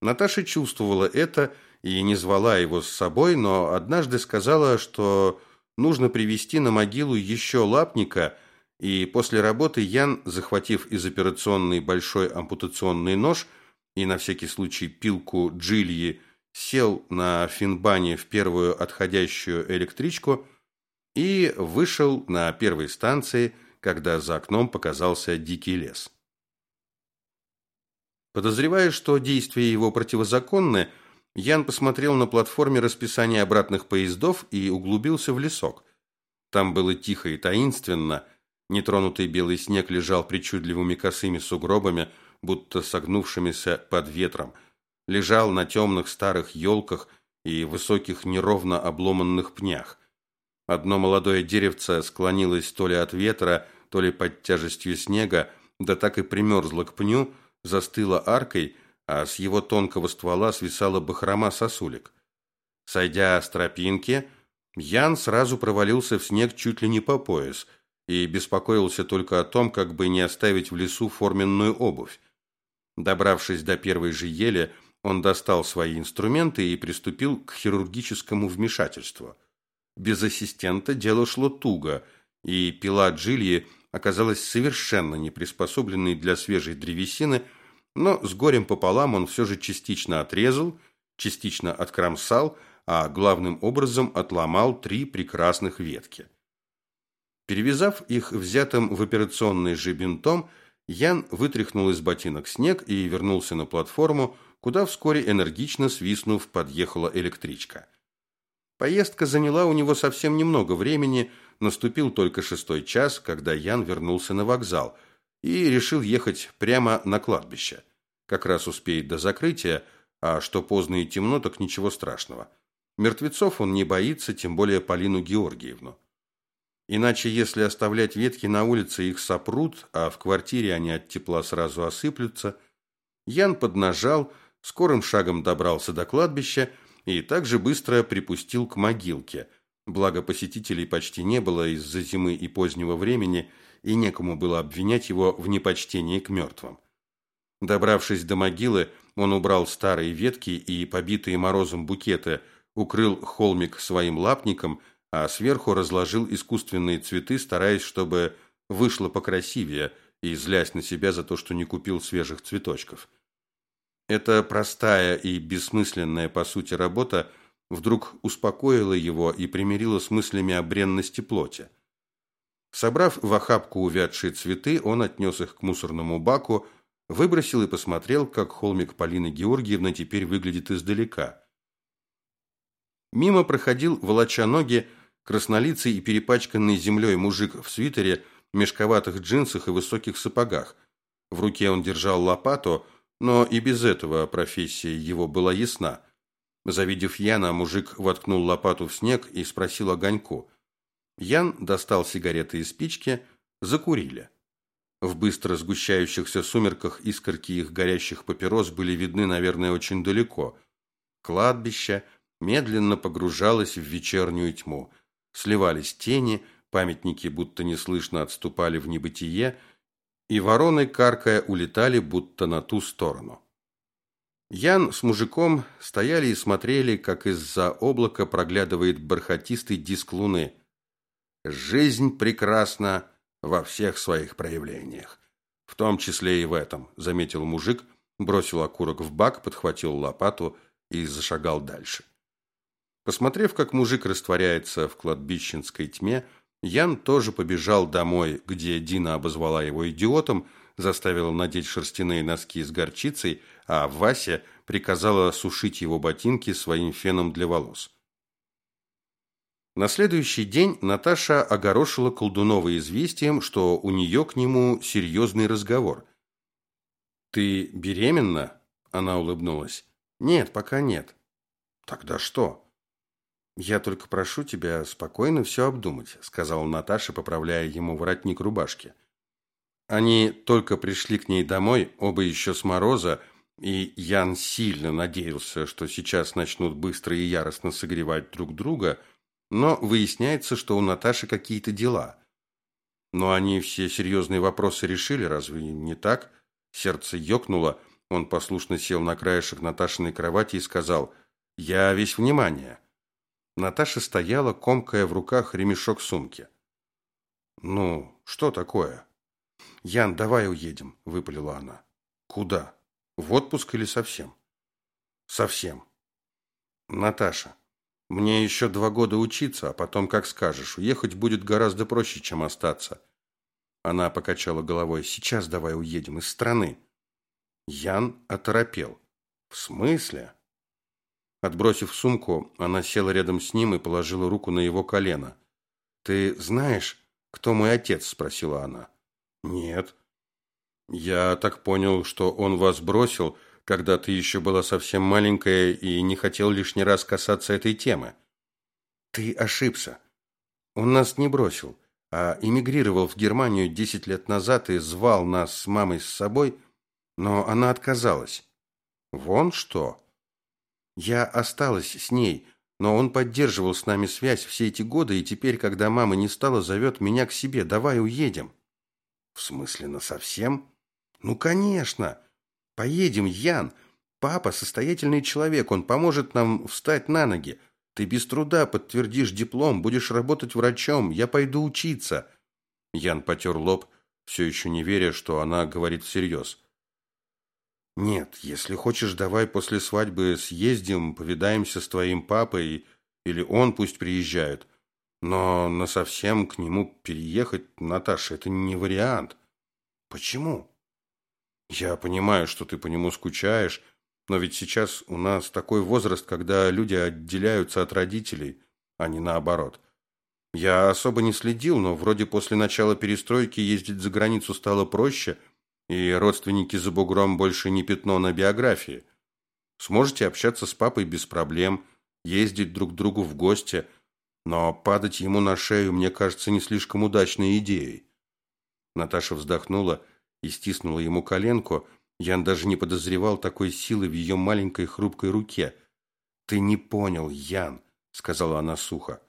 Наташа чувствовала это и не звала его с собой, но однажды сказала, что нужно привести на могилу еще лапника, и после работы Ян, захватив из операционной большой ампутационный нож и на всякий случай пилку Джильи, сел на финбане в первую отходящую электричку и вышел на первой станции, когда за окном показался дикий лес. Подозревая, что действия его противозаконны, Ян посмотрел на платформе расписание обратных поездов и углубился в лесок. Там было тихо и таинственно. Нетронутый белый снег лежал причудливыми косыми сугробами, будто согнувшимися под ветром. Лежал на темных старых елках и высоких неровно обломанных пнях. Одно молодое деревце склонилось то ли от ветра, то ли под тяжестью снега, да так и примерзло к пню, застыло аркой – а с его тонкого ствола свисала бахрома сосулек. Сойдя с тропинки, Ян сразу провалился в снег чуть ли не по пояс и беспокоился только о том, как бы не оставить в лесу форменную обувь. Добравшись до первой же ели, Он достал свои инструменты и приступил к хирургическому вмешательству. Без ассистента дело шло туго, и пила Джильи оказалась совершенно не приспособленной для свежей древесины, но с горем пополам он все же частично отрезал, частично откромсал, а главным образом отломал три прекрасных ветки. Перевязав их взятым в операционный же бинтом, Ян вытряхнул из ботинок снег и вернулся на платформу, куда вскоре энергично свистнув подъехала электричка. Поездка заняла у него совсем немного времени, наступил только шестой час, когда Ян вернулся на вокзал и решил ехать прямо на кладбище. Как раз успеет до закрытия, а что поздно и темно, так ничего страшного. Мертвецов он не боится, тем более Полину Георгиевну. Иначе, если оставлять ветки на улице, их сопрут, а в квартире они от тепла сразу осыплются. Ян поднажал, скорым шагом добрался до кладбища и также быстро припустил к могилке. Благо посетителей почти не было из-за зимы и позднего времени, и некому было обвинять его в непочтении к мертвым. Добравшись до могилы, он убрал старые ветки и побитые морозом букеты, укрыл холмик своим лапником – а сверху разложил искусственные цветы, стараясь, чтобы вышло покрасивее, и злясь на себя за то, что не купил свежих цветочков. Эта простая и бессмысленная по сути работа вдруг успокоила его и примирила с мыслями о бренности плоти. Собрав в охапку увядшие цветы, он отнес их к мусорному баку, выбросил и посмотрел, как холмик Полины Георгиевны теперь выглядит издалека. Мимо проходил, волоча ноги, краснолицый и перепачканный землей мужик в свитере, мешковатых джинсах и высоких сапогах. В руке он держал лопату, но и без этого профессия его была ясна. Завидев Яна, мужик воткнул лопату в снег и спросил огоньку. Ян достал сигареты и спички, закурили. В быстро сгущающихся сумерках искорки их горящих папирос были видны, наверное, очень далеко. Кладбище медленно погружалось в вечернюю тьму – сливались тени, памятники будто неслышно отступали в небытие, и вороны, каркая, улетали будто на ту сторону. Ян с мужиком стояли и смотрели, как из-за облака проглядывает бархатистый диск луны. «Жизнь прекрасна во всех своих проявлениях, в том числе и в этом», — заметил мужик, бросил окурок в бак, подхватил лопату и зашагал дальше. Посмотрев, как мужик растворяется в кладбищенской тьме, Ян тоже побежал домой, где Дина обозвала его идиотом, заставила надеть шерстяные носки с горчицей, а Вася приказала сушить его ботинки своим феном для волос. На следующий день Наташа огорошила Колдунова известием, что у нее к нему серьезный разговор. «Ты беременна?» – она улыбнулась. «Нет, пока нет». «Тогда что?» «Я только прошу тебя спокойно все обдумать», – сказала Наташа, поправляя ему воротник рубашки. Они только пришли к ней домой, оба еще с мороза, и Ян сильно надеялся, что сейчас начнут быстро и яростно согревать друг друга, но выясняется, что у Наташи какие-то дела. Но они все серьезные вопросы решили, разве не так? Сердце ёкнуло, он послушно сел на краешек Наташиной кровати и сказал «Я весь внимание». Наташа стояла, комкая в руках ремешок сумки. «Ну, что такое?» «Ян, давай уедем», — выпалила она. «Куда? В отпуск или совсем?» «Совсем». «Наташа, мне еще два года учиться, а потом, как скажешь, уехать будет гораздо проще, чем остаться». Она покачала головой. «Сейчас давай уедем из страны». Ян оторопел. «В смысле?» Отбросив сумку, она села рядом с ним и положила руку на его колено. «Ты знаешь, кто мой отец?» – спросила она. «Нет». «Я так понял, что он вас бросил, когда ты еще была совсем маленькая и не хотел лишний раз касаться этой темы». «Ты ошибся. Он нас не бросил, а эмигрировал в Германию десять лет назад и звал нас с мамой с собой, но она отказалась». «Вон что!» Я осталась с ней, но он поддерживал с нами связь все эти годы, и теперь, когда мама не стала, зовет меня к себе. Давай уедем. В смысле, на совсем? Ну, конечно. Поедем, Ян. Папа состоятельный человек, он поможет нам встать на ноги. Ты без труда подтвердишь диплом, будешь работать врачом, я пойду учиться. Ян потер лоб, все еще не веря, что она говорит всерьез. Нет, если хочешь, давай после свадьбы съездим, повидаемся с твоим папой, или он пусть приезжает. Но на совсем к нему переехать, Наташа, это не вариант. Почему? Я понимаю, что ты по нему скучаешь, но ведь сейчас у нас такой возраст, когда люди отделяются от родителей, а не наоборот. Я особо не следил, но вроде после начала перестройки ездить за границу стало проще, и родственники за бугром больше не пятно на биографии. Сможете общаться с папой без проблем, ездить друг к другу в гости, но падать ему на шею, мне кажется, не слишком удачной идеей. Наташа вздохнула и стиснула ему коленку, Ян даже не подозревал такой силы в ее маленькой хрупкой руке. «Ты не понял, Ян», — сказала она сухо.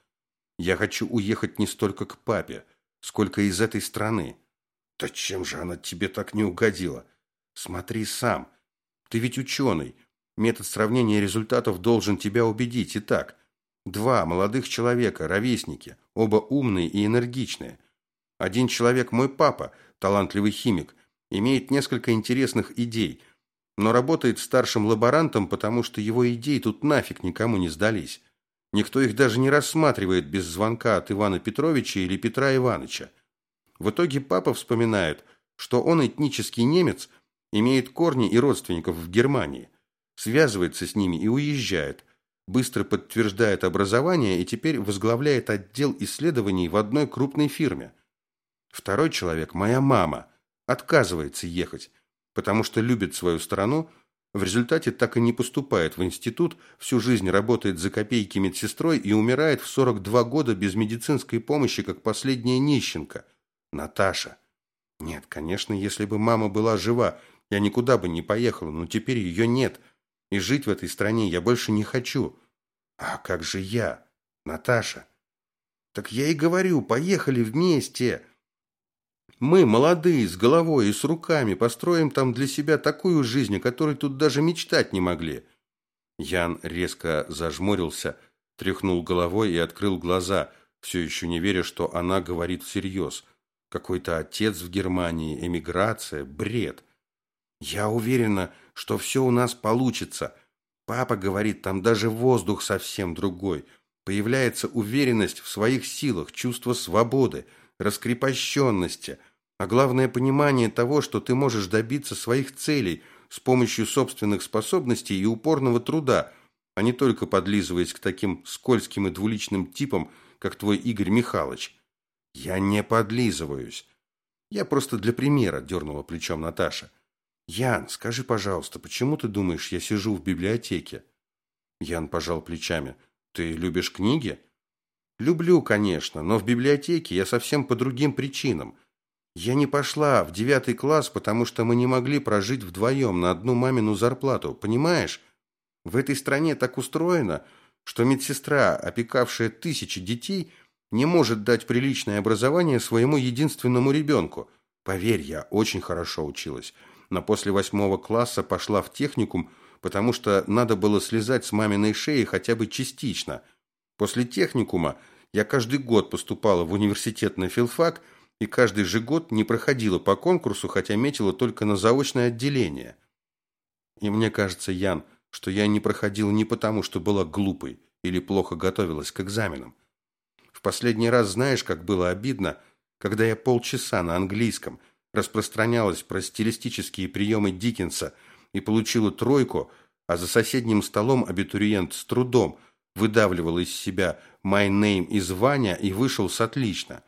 «Я хочу уехать не столько к папе, сколько из этой страны». «Да чем же она тебе так не угодила?» «Смотри сам. Ты ведь ученый. Метод сравнения результатов должен тебя убедить. Итак, два молодых человека, ровесники, оба умные и энергичные. Один человек мой папа, талантливый химик, имеет несколько интересных идей, но работает старшим лаборантом, потому что его идеи тут нафиг никому не сдались. Никто их даже не рассматривает без звонка от Ивана Петровича или Петра Ивановича. В итоге папа вспоминает, что он этнический немец, имеет корни и родственников в Германии, связывается с ними и уезжает, быстро подтверждает образование и теперь возглавляет отдел исследований в одной крупной фирме. Второй человек – моя мама – отказывается ехать, потому что любит свою страну, в результате так и не поступает в институт, всю жизнь работает за копейки медсестрой и умирает в 42 года без медицинской помощи, как последняя нищенка. Наташа. Нет, конечно, если бы мама была жива, я никуда бы не поехала, но теперь ее нет, и жить в этой стране я больше не хочу. А как же я, Наташа? Так я и говорю, поехали вместе. Мы, молодые, с головой и с руками, построим там для себя такую жизнь, о которой тут даже мечтать не могли». Ян резко зажмурился, тряхнул головой и открыл глаза, все еще не веря, что она говорит всерьез. Какой-то отец в Германии, эмиграция, бред. «Я уверена, что все у нас получится. Папа говорит, там даже воздух совсем другой. Появляется уверенность в своих силах, чувство свободы, раскрепощенности, а главное понимание того, что ты можешь добиться своих целей с помощью собственных способностей и упорного труда, а не только подлизываясь к таким скользким и двуличным типам, как твой Игорь Михайлович. Я не подлизываюсь. Я просто для примера дернула плечом Наташа. Ян, скажи, пожалуйста, почему ты думаешь, я сижу в библиотеке? Ян пожал плечами. Ты любишь книги? Люблю, конечно, но в библиотеке я совсем по другим причинам. Я не пошла в девятый класс, потому что мы не могли прожить вдвоем на одну мамину зарплату, понимаешь? В этой стране так устроено, что медсестра, опекавшая тысячи детей, не может дать приличное образование своему единственному ребенку. Поверь, я очень хорошо училась, но после восьмого класса пошла в техникум, потому что надо было слезать с маминой шеи хотя бы частично – После техникума я каждый год поступала в университет на филфак и каждый же год не проходила по конкурсу, хотя метила только на заочное отделение. И мне кажется, Ян, что я не проходила не потому, что была глупой или плохо готовилась к экзаменам. В последний раз знаешь, как было обидно, когда я полчаса на английском распространялась про стилистические приемы Диккенса и получила тройку, а за соседним столом абитуриент с трудом – выдавливал из себя «My name is Ваня» и вышел с «отлично».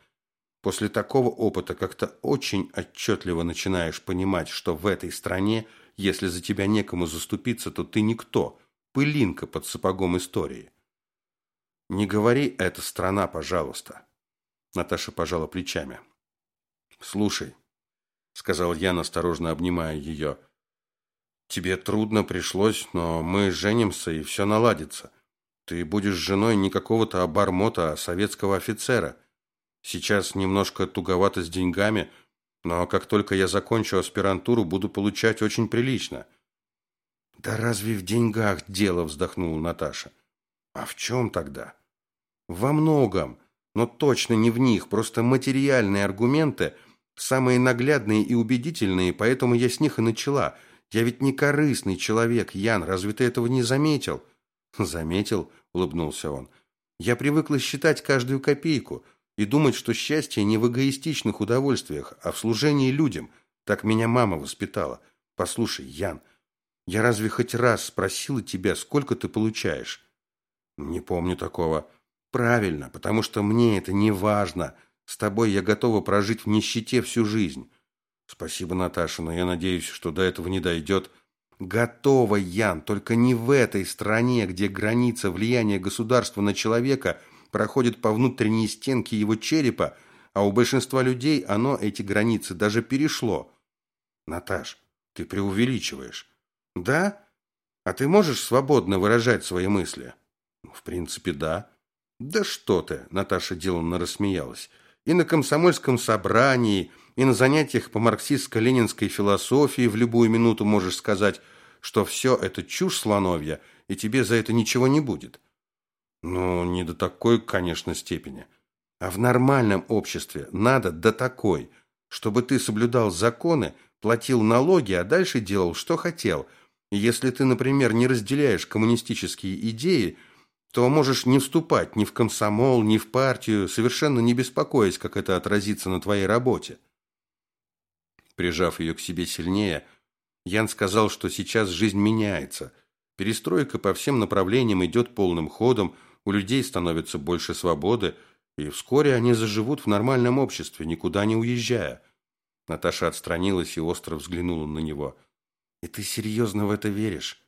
После такого опыта как-то очень отчетливо начинаешь понимать, что в этой стране, если за тебя некому заступиться, то ты никто, пылинка под сапогом истории. «Не говори «эта страна», пожалуйста», — Наташа пожала плечами. «Слушай», — сказал я, осторожно обнимая ее, — «тебе трудно пришлось, но мы женимся, и все наладится. Ты будешь женой не какого-то обормота, а советского офицера. Сейчас немножко туговато с деньгами, но как только я закончу аспирантуру, буду получать очень прилично. Да разве в деньгах дело, вздохнула Наташа. А в чем тогда? Во многом, но точно не в них, просто материальные аргументы самые наглядные и убедительные, поэтому я с них и начала. Я ведь не корыстный человек, Ян, разве ты этого не заметил? Заметил, улыбнулся он. Я привыкла считать каждую копейку и думать, что счастье не в эгоистичных удовольствиях, а в служении людям. Так меня мама воспитала. Послушай, Ян, я разве хоть раз спросила тебя, сколько ты получаешь? Не помню такого. Правильно, потому что мне это не важно. С тобой я готова прожить в нищете всю жизнь. Спасибо, Наташа, но я надеюсь, что до этого не дойдет. Готова, Ян, только не в этой стране, где граница влияния государства на человека проходит по внутренней стенке его черепа, а у большинства людей оно, эти границы, даже перешло. Наташ, ты преувеличиваешь. Да? А ты можешь свободно выражать свои мысли? В принципе, да. Да что ты, Наташа деланно рассмеялась. И на комсомольском собрании, и на занятиях по марксистско-ленинской философии в любую минуту можешь сказать, что все это чушь слоновья, и тебе за это ничего не будет. Ну, не до такой, конечно, степени. А в нормальном обществе надо до такой, чтобы ты соблюдал законы, платил налоги, а дальше делал, что хотел – если ты, например, не разделяешь коммунистические идеи, то можешь не вступать ни в комсомол, ни в партию, совершенно не беспокоясь, как это отразится на твоей работе. Прижав ее к себе сильнее, Ян сказал, что сейчас жизнь меняется. Перестройка по всем направлениям идет полным ходом, у людей становится больше свободы, и вскоре они заживут в нормальном обществе, никуда не уезжая. Наташа отстранилась и остро взглянула на него – и ты серьезно в это веришь?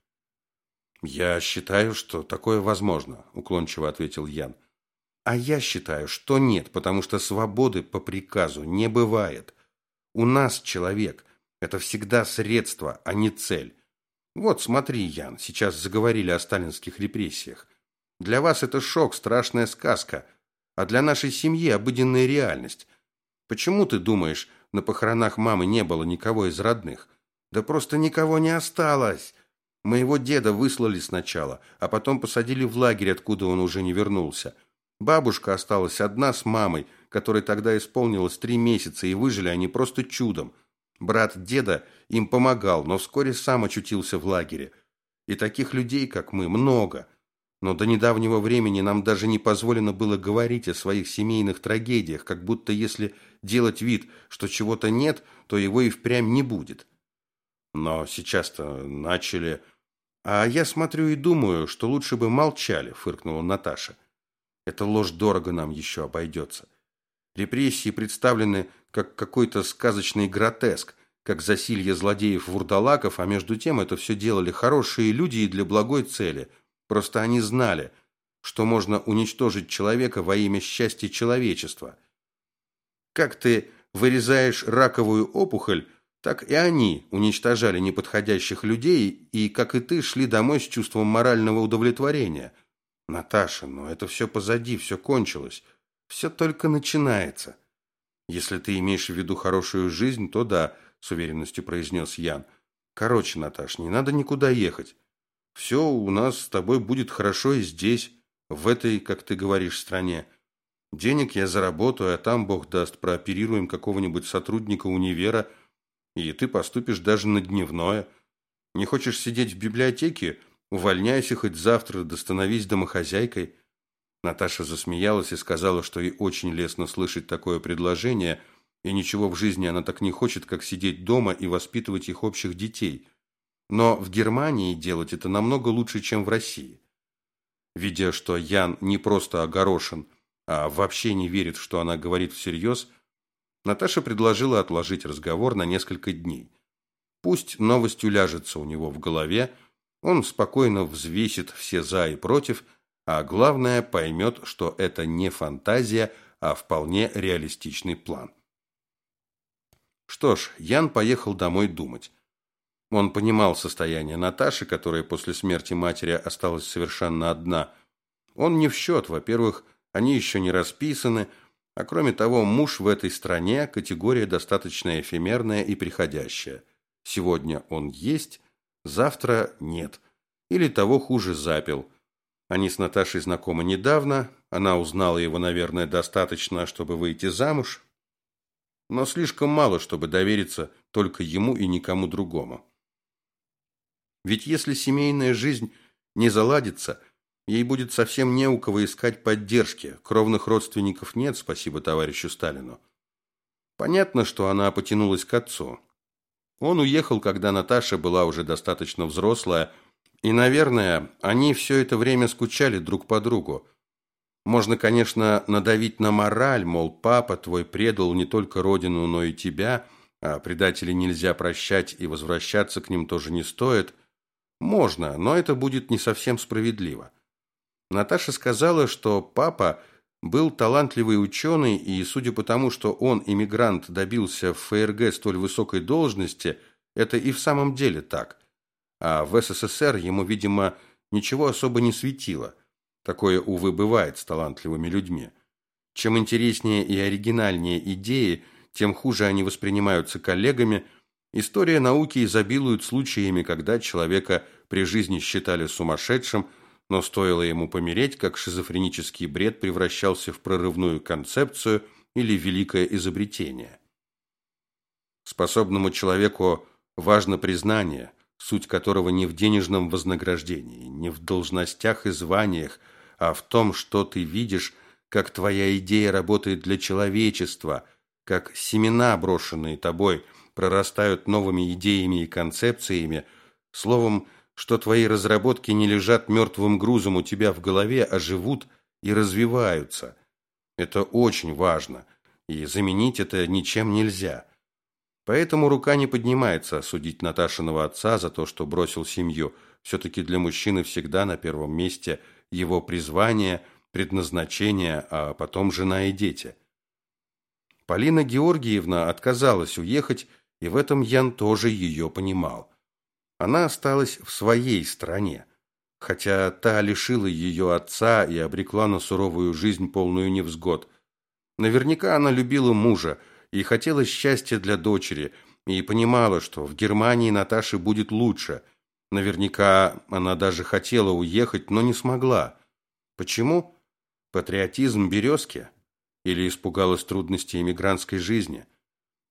Я считаю, что такое возможно, уклончиво ответил Ян. А я считаю, что нет, потому что свободы по приказу не бывает. У нас человек это всегда средство, а не цель. Вот смотри, Ян, сейчас заговорили о сталинских репрессиях. Для вас это шок, страшная сказка, а для нашей семьи обыденная реальность. Почему ты думаешь, на похоронах мамы не было никого из родных? Да просто никого не осталось. Моего деда выслали сначала, а потом посадили в лагерь, откуда он уже не вернулся. Бабушка осталась одна с мамой, которой тогда исполнилось три месяца, и выжили они просто чудом. Брат деда им помогал, но вскоре сам очутился в лагере. И таких людей, как мы, много. Но до недавнего времени нам даже не позволено было говорить о своих семейных трагедиях, как будто если делать вид, что чего-то нет, то его и впрямь не будет. Но сейчас-то начали... А я смотрю и думаю, что лучше бы молчали, фыркнула Наташа. Эта ложь дорого нам еще обойдется. Репрессии представлены как какой-то сказочный гротеск, как засилье злодеев-вурдалаков, а между тем это все делали хорошие люди и для благой цели. Просто они знали, что можно уничтожить человека во имя счастья человечества. Как ты вырезаешь раковую опухоль, так и они уничтожали неподходящих людей и, как и ты, шли домой с чувством морального удовлетворения. Наташа, но это все позади, все кончилось. Все только начинается. Если ты имеешь в виду хорошую жизнь, то да, с уверенностью произнес Ян. Короче, Наташ, не надо никуда ехать. Все у нас с тобой будет хорошо и здесь, в этой, как ты говоришь, стране. Денег я заработаю, а там, бог даст, прооперируем какого-нибудь сотрудника универа – и ты поступишь даже на дневное. Не хочешь сидеть в библиотеке? Увольняйся хоть завтра, да становись домохозяйкой. Наташа засмеялась и сказала, что ей очень лестно слышать такое предложение, и ничего в жизни она так не хочет, как сидеть дома и воспитывать их общих детей. Но в Германии делать это намного лучше, чем в России. Видя, что Ян не просто огорошен, а вообще не верит, что она говорит всерьез, Наташа предложила отложить разговор на несколько дней. Пусть новость уляжется у него в голове, он спокойно взвесит все «за» и «против», а главное поймет, что это не фантазия, а вполне реалистичный план. Что ж, Ян поехал домой думать. Он понимал состояние Наташи, которая после смерти матери осталась совершенно одна. Он не в счет, во-первых, они еще не расписаны – а кроме того, муж в этой стране – категория достаточно эфемерная и приходящая. Сегодня он есть, Завтра нет. Или того хуже запил. Они с Наташей знакомы недавно, она узнала его, наверное, достаточно, чтобы выйти замуж, но слишком мало, чтобы довериться только ему и никому другому. Ведь если семейная жизнь не заладится, ей будет совсем не у кого искать поддержки. Кровных родственников нет, спасибо товарищу Сталину. Понятно, что она потянулась к отцу. Он уехал, когда Наташа была уже достаточно взрослая, и, наверное, они все это время скучали друг по другу. Можно, конечно, надавить на мораль, мол, папа твой предал не только родину, но и тебя, а предателей нельзя прощать и возвращаться к ним тоже не стоит. Можно, но это будет не совсем справедливо. Наташа сказала, что папа был талантливый ученый, и судя по тому, что он, иммигрант, добился в ФРГ столь высокой должности, это и в самом деле так. А в СССР ему, видимо, ничего особо не светило. Такое, увы, бывает с талантливыми людьми. Чем интереснее и оригинальнее идеи, тем хуже они воспринимаются коллегами. История науки изобилует случаями, когда человека при жизни считали сумасшедшим, но стоило ему помереть, как шизофренический бред превращался в прорывную концепцию или великое изобретение. Способному человеку важно признание, суть которого не в денежном вознаграждении, не в должностях и званиях, а в том, что ты видишь, как твоя идея работает для человечества, как семена, брошенные тобой, прорастают новыми идеями и концепциями, словом, что твои разработки не лежат мертвым грузом у тебя в голове, а живут и развиваются. Это очень важно, и заменить это ничем нельзя. Поэтому рука не поднимается осудить Наташиного отца за то, что бросил семью. Все-таки для мужчины всегда на первом месте его призвание, предназначение, а потом жена и дети. Полина Георгиевна отказалась уехать, и в этом Ян тоже ее понимал. Она осталась в своей стране, хотя та лишила ее отца и обрекла на суровую жизнь, полную невзгод. Наверняка она любила мужа и хотела счастья для дочери, и понимала, что в Германии Наташе будет лучше. Наверняка она даже хотела уехать, но не смогла. Почему? Патриотизм березки? Или испугалась трудностей эмигрантской жизни?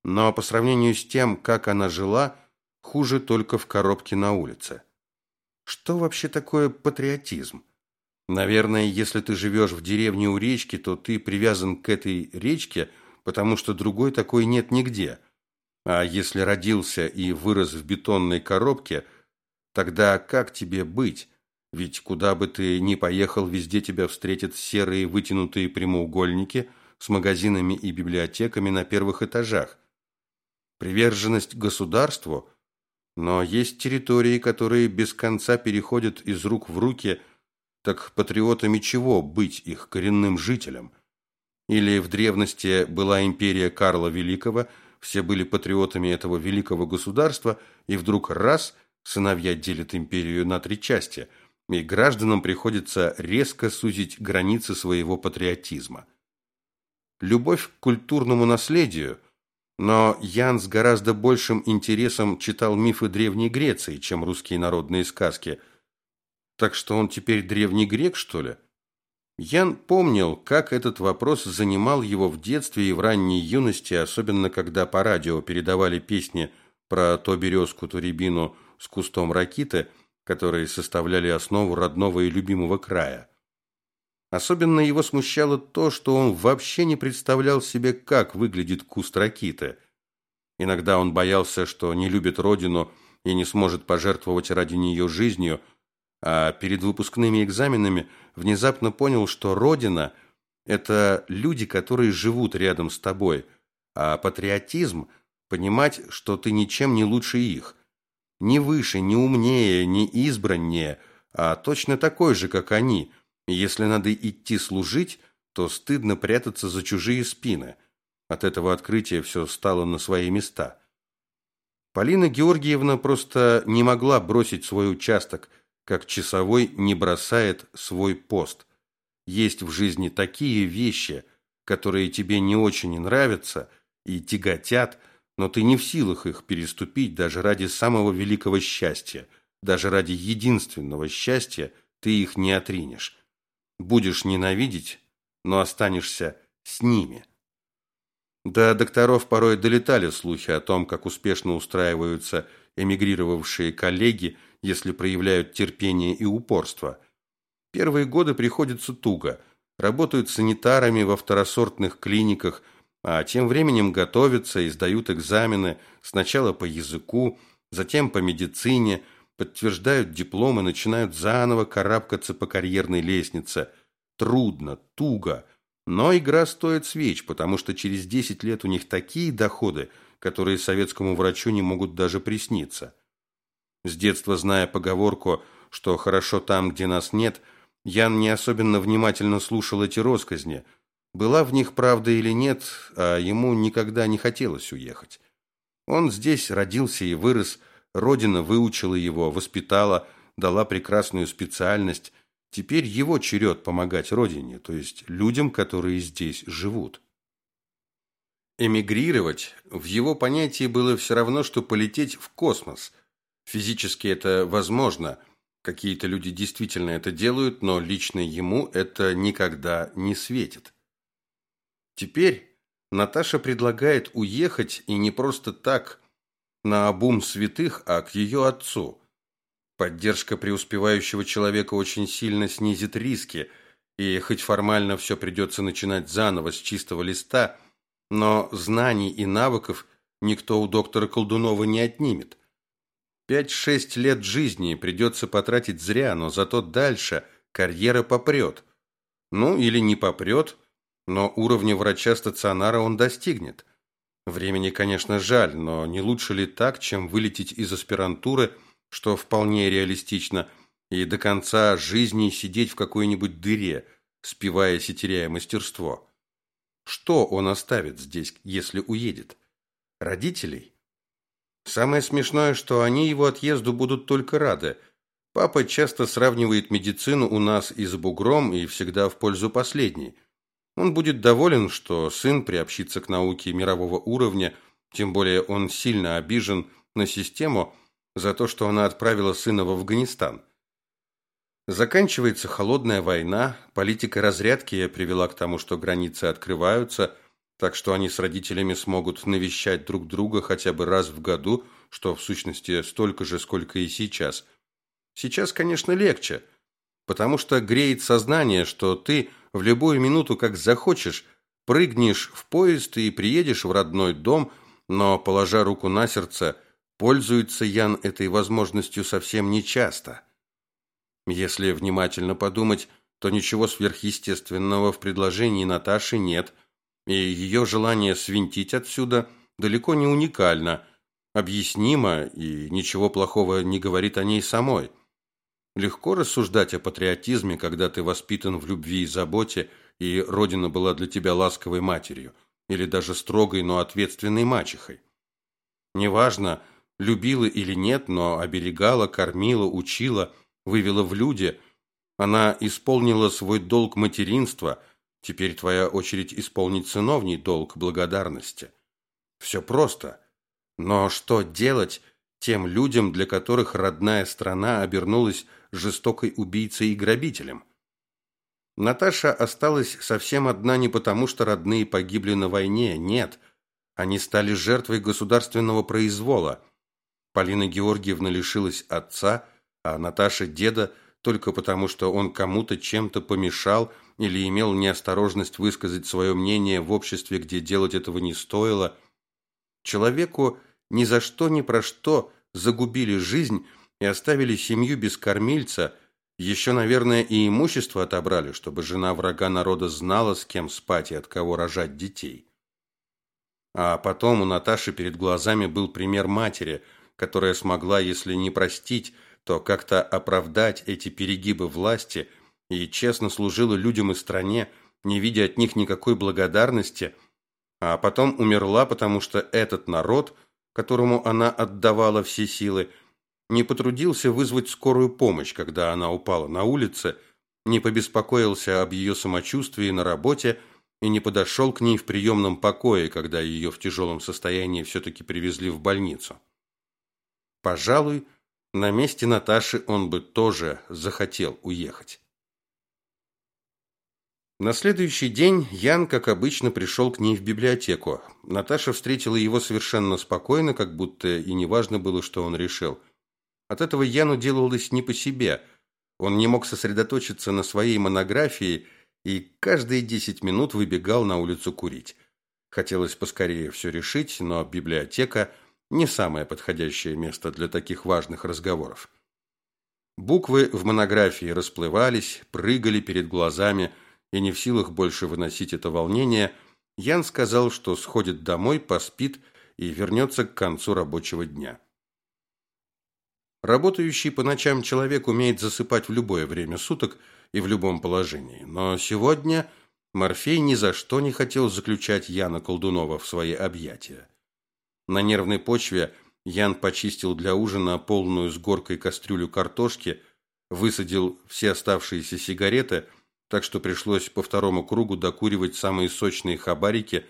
Но по сравнению с тем, как она жила, Хуже только в коробке на улице. Что вообще такое патриотизм? Наверное, если ты живешь в деревне у речки, то ты привязан к этой речке, потому что другой такой нет нигде. А если родился и вырос в бетонной коробке, тогда как тебе быть? Ведь куда бы ты ни поехал, везде тебя встретят серые вытянутые прямоугольники с магазинами и библиотеками на первых этажах. Приверженность государству – но есть территории, которые без конца переходят из рук в руки, так патриотами чего быть их коренным жителям? Или в древности была империя Карла Великого, все были патриотами этого великого государства, и вдруг раз сыновья делят империю на три части, и гражданам приходится резко сузить границы своего патриотизма. Любовь к культурному наследию – но Ян с гораздо большим интересом читал мифы Древней Греции, чем русские народные сказки. Так что он теперь древний грек, что ли? Ян помнил, как этот вопрос занимал его в детстве и в ранней юности, особенно когда по радио передавали песни про то березку, то рябину с кустом ракиты, которые составляли основу родного и любимого края. Особенно его смущало то, что он вообще не представлял себе, как выглядит куст ракиты. Иногда он боялся, что не любит родину и не сможет пожертвовать ради нее жизнью, а перед выпускными экзаменами внезапно понял, что родина – это люди, которые живут рядом с тобой, а патриотизм – понимать, что ты ничем не лучше их. Не выше, не умнее, не избраннее, а точно такой же, как они – если надо идти служить, то стыдно прятаться за чужие спины. От этого открытия все стало на свои места. Полина Георгиевна просто не могла бросить свой участок, как часовой не бросает свой пост. Есть в жизни такие вещи, которые тебе не очень нравятся и тяготят, но ты не в силах их переступить даже ради самого великого счастья даже ради единственного счастья ты их не отринешь. Будешь ненавидеть, но останешься с ними. До докторов порой долетали слухи о том, как успешно устраиваются эмигрировавшие коллеги, если проявляют терпение и упорство. Первые годы приходится туго. Работают санитарами во второсортных клиниках, а тем временем готовятся и сдают экзамены сначала по языку, затем по медицине, подтверждают дипломы, начинают заново карабкаться по карьерной лестнице. Трудно, туго, но игра стоит свеч, потому что через 10 лет у них такие доходы, которые советскому врачу не могут даже присниться. С детства зная поговорку, что хорошо там, где нас нет, Ян не особенно внимательно слушал эти россказни. Была в них правда или нет, а ему никогда не хотелось уехать. Он здесь родился и вырос, родина выучила его, воспитала, дала прекрасную специальность. Теперь его черед помогать родине, то есть людям, которые здесь живут. Эмигрировать в его понятии было все равно, что полететь в космос. Физически это возможно. Какие-то люди действительно это делают, но лично ему это никогда не светит. Теперь Наташа предлагает уехать и не просто так на обум святых, а к ее отцу. Поддержка преуспевающего человека очень сильно снизит риски, и хоть формально все придется начинать заново с чистого листа – но знаний и навыков никто у доктора Колдунова не отнимет. Пять-шесть лет жизни придется потратить зря, но зато дальше карьера попрет. Ну, или не попрет, но уровня врача стационара он достигнет. Времени, конечно, жаль, но не лучше ли так, чем вылететь из аспирантуры, что вполне реалистично, и до конца жизни сидеть в какой-нибудь дыре, спиваясь и теряя мастерство? Что он оставит здесь, если уедет? Родителей? Самое смешное, что они его отъезду будут только рады. Папа часто сравнивает медицину у нас и с бугром, и всегда в пользу последней. Он будет доволен, что сын приобщится к науке мирового уровня, тем более он сильно обижен на систему за то, что она отправила сына в Афганистан. Заканчивается холодная война, политика разрядки привела к тому, что границы открываются, так что они с родителями смогут навещать друг друга хотя бы раз в году, что в сущности столько же, сколько и сейчас. Сейчас, конечно, легче, потому что греет сознание, что ты в любую минуту, как захочешь, прыгнешь в поезд и приедешь в родной дом, но, положа руку на сердце, пользуется Ян этой возможностью совсем нечасто. Если внимательно подумать, то ничего сверхъестественного в предложении Наташи нет, и ее желание свинтить отсюда далеко не уникально, объяснимо и ничего плохого не говорит о ней самой. Легко рассуждать о патриотизме, когда ты воспитан в любви и заботе, и родина была для тебя ласковой матерью, или даже строгой, но ответственной мачехой. Неважно, любила или нет, но оберегала, кормила, учила – вывела в люди. Она исполнила свой долг материнства. Теперь твоя очередь исполнить сыновний долг благодарности. Все просто. Но что делать тем людям, для которых родная страна обернулась жестокой убийцей и грабителем? Наташа осталась совсем одна не потому, что родные погибли на войне, нет. Они стали жертвой государственного произвола. Полина Георгиевна лишилась отца, а Наташа деда только потому, что он кому-то чем-то помешал или имел неосторожность высказать свое мнение в обществе, где делать этого не стоило. Человеку ни за что ни про что загубили жизнь и оставили семью без кормильца, еще, наверное, и имущество отобрали, чтобы жена врага народа знала, с кем спать и от кого рожать детей. А потом у Наташи перед глазами был пример матери, которая смогла, если не простить, то как-то оправдать эти перегибы власти и честно служила людям и стране, не видя от них никакой благодарности, а потом умерла, потому что этот народ, которому она отдавала все силы, не потрудился вызвать скорую помощь, когда она упала на улице, не побеспокоился об ее самочувствии на работе и не подошел к ней в приемном покое, когда ее в тяжелом состоянии все-таки привезли в больницу. Пожалуй, На месте Наташи он бы тоже захотел уехать. На следующий день Ян, как обычно, пришел к ней в библиотеку. Наташа встретила его совершенно спокойно, как будто и не важно было, что он решил. От этого Яну делалось не по себе. Он не мог сосредоточиться на своей монографии и каждые десять минут выбегал на улицу курить. Хотелось поскорее все решить, но библиотека не самое подходящее место для таких важных разговоров. Буквы в монографии расплывались, прыгали перед глазами, и не в силах больше выносить это волнение, Ян сказал, что сходит домой, поспит и вернется к концу рабочего дня. Работающий по ночам человек умеет засыпать в любое время суток и в любом положении, но сегодня Морфей ни за что не хотел заключать Яна Колдунова в свои объятия. На нервной почве Ян почистил для ужина полную с горкой кастрюлю картошки, высадил все оставшиеся сигареты – так что пришлось по второму кругу докуривать самые сочные хабарики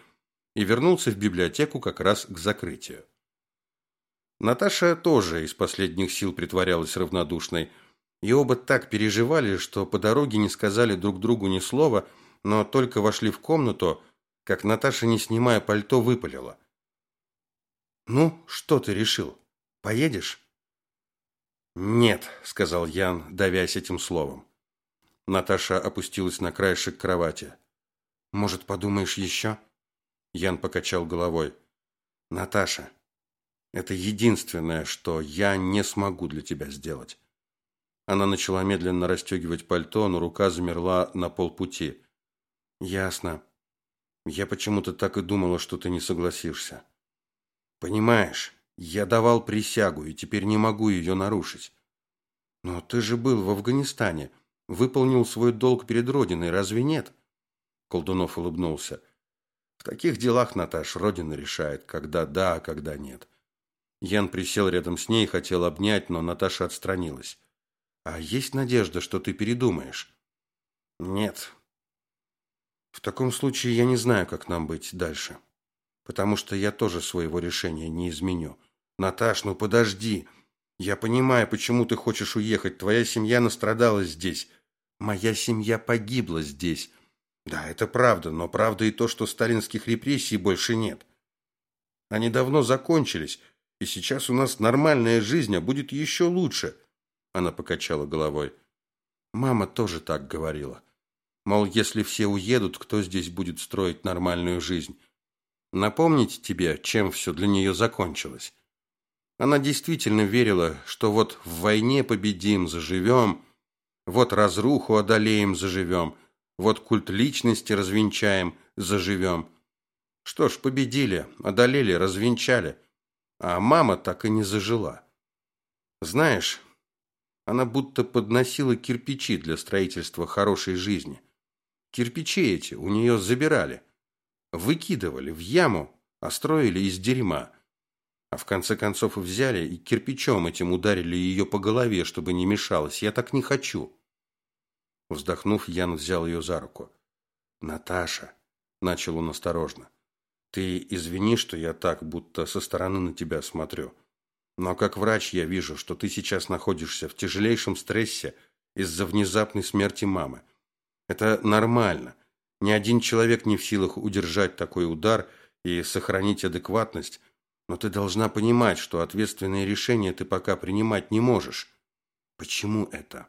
и вернулся в библиотеку как раз к закрытию. Наташа тоже из последних сил притворялась равнодушной, и оба так переживали, что по дороге не сказали друг другу ни слова, но только вошли в комнату, как Наташа, не снимая пальто, выпалила. «Ну, что ты решил? Поедешь?» «Нет», — сказал Ян, давясь этим словом. Наташа опустилась на краешек кровати. Может, подумаешь еще?» Ян покачал головой. Наташа, это единственное, что я не смогу для тебя сделать. Она начала медленно расстегивать пальто, но рука замерла на полпути. Ясно. Я почему-то так и думала, что ты не согласишься. Понимаешь, я давал присягу и теперь не могу ее нарушить. Но ты же был в Афганистане выполнил свой долг перед Родиной, разве нет? Колдунов улыбнулся. В таких делах, Наташ, Родина решает, когда да, а когда нет. Ян присел рядом с ней и хотел обнять, но Наташа отстранилась. А есть надежда, что ты передумаешь? Нет. В таком случае я не знаю, как нам быть дальше. Потому что я тоже своего решения не изменю. Наташ, ну подожди. Я понимаю, почему ты хочешь уехать. Твоя семья настрадалась здесь. Моя семья погибла здесь. Да, это правда, но правда и то, что сталинских репрессий больше нет. Они давно закончились, и сейчас у нас нормальная жизнь, а будет еще лучше. Она покачала головой. Мама тоже так говорила. Мол, если все уедут, кто здесь будет строить нормальную жизнь? Напомнить тебе, чем все для нее закончилось? Она действительно верила, что вот в войне победим, заживем, вот разруху одолеем, заживем. Вот культ личности развенчаем, заживем. Что ж, победили, одолели, развенчали. А мама так и не зажила. Знаешь, она будто подносила кирпичи для строительства хорошей жизни. Кирпичи эти у нее забирали. Выкидывали в яму, а строили из дерьма. А в конце концов взяли и кирпичом этим ударили ее по голове, чтобы не мешалось. Я так не хочу. Вздохнув, Ян взял ее за руку. Наташа, начал он осторожно. Ты извини, что я так, будто со стороны на тебя смотрю. Но как врач я вижу, что ты сейчас находишься в тяжелейшем стрессе из-за внезапной смерти мамы. Это нормально. Ни один человек не в силах удержать такой удар и сохранить адекватность, но ты должна понимать, что ответственные решения ты пока принимать не можешь. Почему это?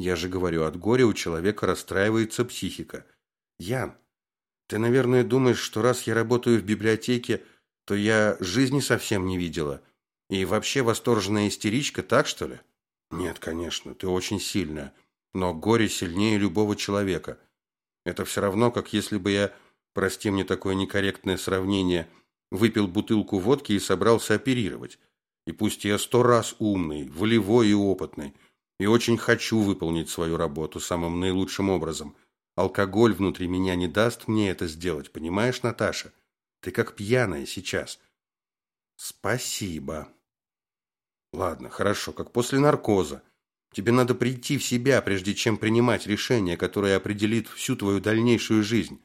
Я же говорю, от горя у человека расстраивается психика. Ян, ты, наверное, думаешь, что раз я работаю в библиотеке, то я жизни совсем не видела. И вообще восторженная истеричка, так что ли? Нет, конечно, ты очень сильная, но горе сильнее любого человека. Это все равно, как если бы я, прости мне такое некорректное сравнение, выпил бутылку водки и собрался оперировать. И пусть я сто раз умный, волевой и опытный, и очень хочу выполнить свою работу самым наилучшим образом. Алкоголь внутри меня не даст мне это сделать, понимаешь, Наташа? Ты как пьяная сейчас. Спасибо. Ладно, хорошо, как после наркоза. Тебе надо прийти в себя, прежде чем принимать решение, которое определит всю твою дальнейшую жизнь.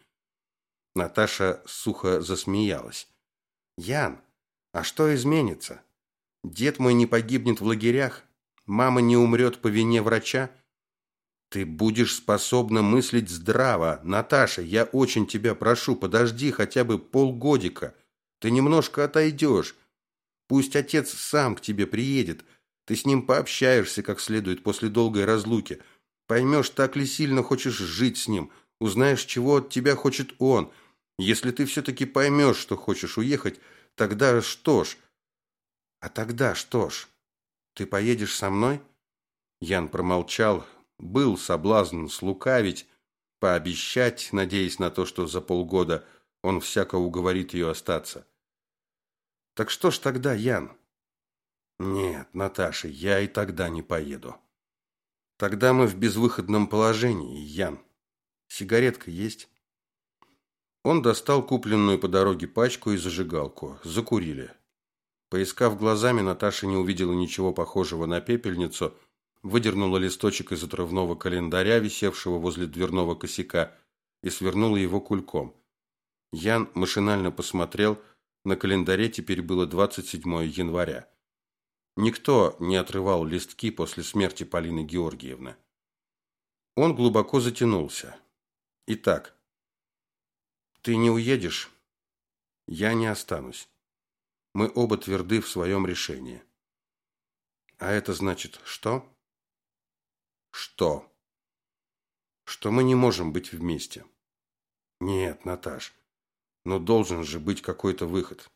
Наташа сухо засмеялась. Ян, а что изменится? Дед мой не погибнет в лагерях? Мама не умрет по вине врача? Ты будешь способна мыслить здраво. Наташа, я очень тебя прошу, подожди хотя бы полгодика. Ты немножко отойдешь. Пусть отец сам к тебе приедет. Ты с ним пообщаешься как следует после долгой разлуки. Поймешь, так ли сильно хочешь жить с ним. Узнаешь, чего от тебя хочет он. Если ты все-таки поймешь, что хочешь уехать, тогда что ж? А тогда что ж? Ты поедешь со мной? Ян промолчал, был соблазн слукавить, пообещать, надеясь на то, что за полгода он всяко уговорит ее остаться. Так что ж тогда, Ян? Нет, Наташа, я и тогда не поеду. Тогда мы в безвыходном положении, Ян. Сигаретка есть? Он достал купленную по дороге пачку и зажигалку. Закурили. Поискав глазами, Наташа не увидела ничего похожего на пепельницу, выдернула листочек из отрывного календаря, висевшего возле дверного косяка, и свернула его кульком. Ян машинально посмотрел, на календаре теперь было 27 января. Никто не отрывал листки после смерти Полины Георгиевны. Он глубоко затянулся. Итак, ты не уедешь, я не останусь. Мы оба тверды в своем решении. А это значит что? Что? Что мы не можем быть вместе. Нет, Наташ, но должен же быть какой-то выход.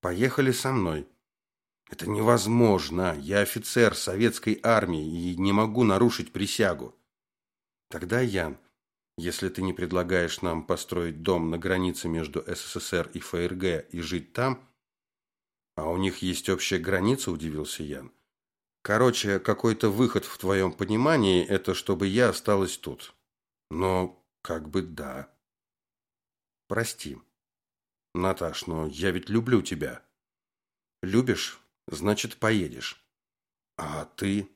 Поехали со мной. Это невозможно. Я офицер советской армии и не могу нарушить присягу. Тогда, Ян, если ты не предлагаешь нам построить дом на границе между СССР и ФРГ и жить там, а у них есть общая граница, удивился Ян. Короче, какой-то выход в твоем понимании – это чтобы я осталась тут. Но как бы да. Прости. Наташ, но я ведь люблю тебя. Любишь? Значит, поедешь. А ты?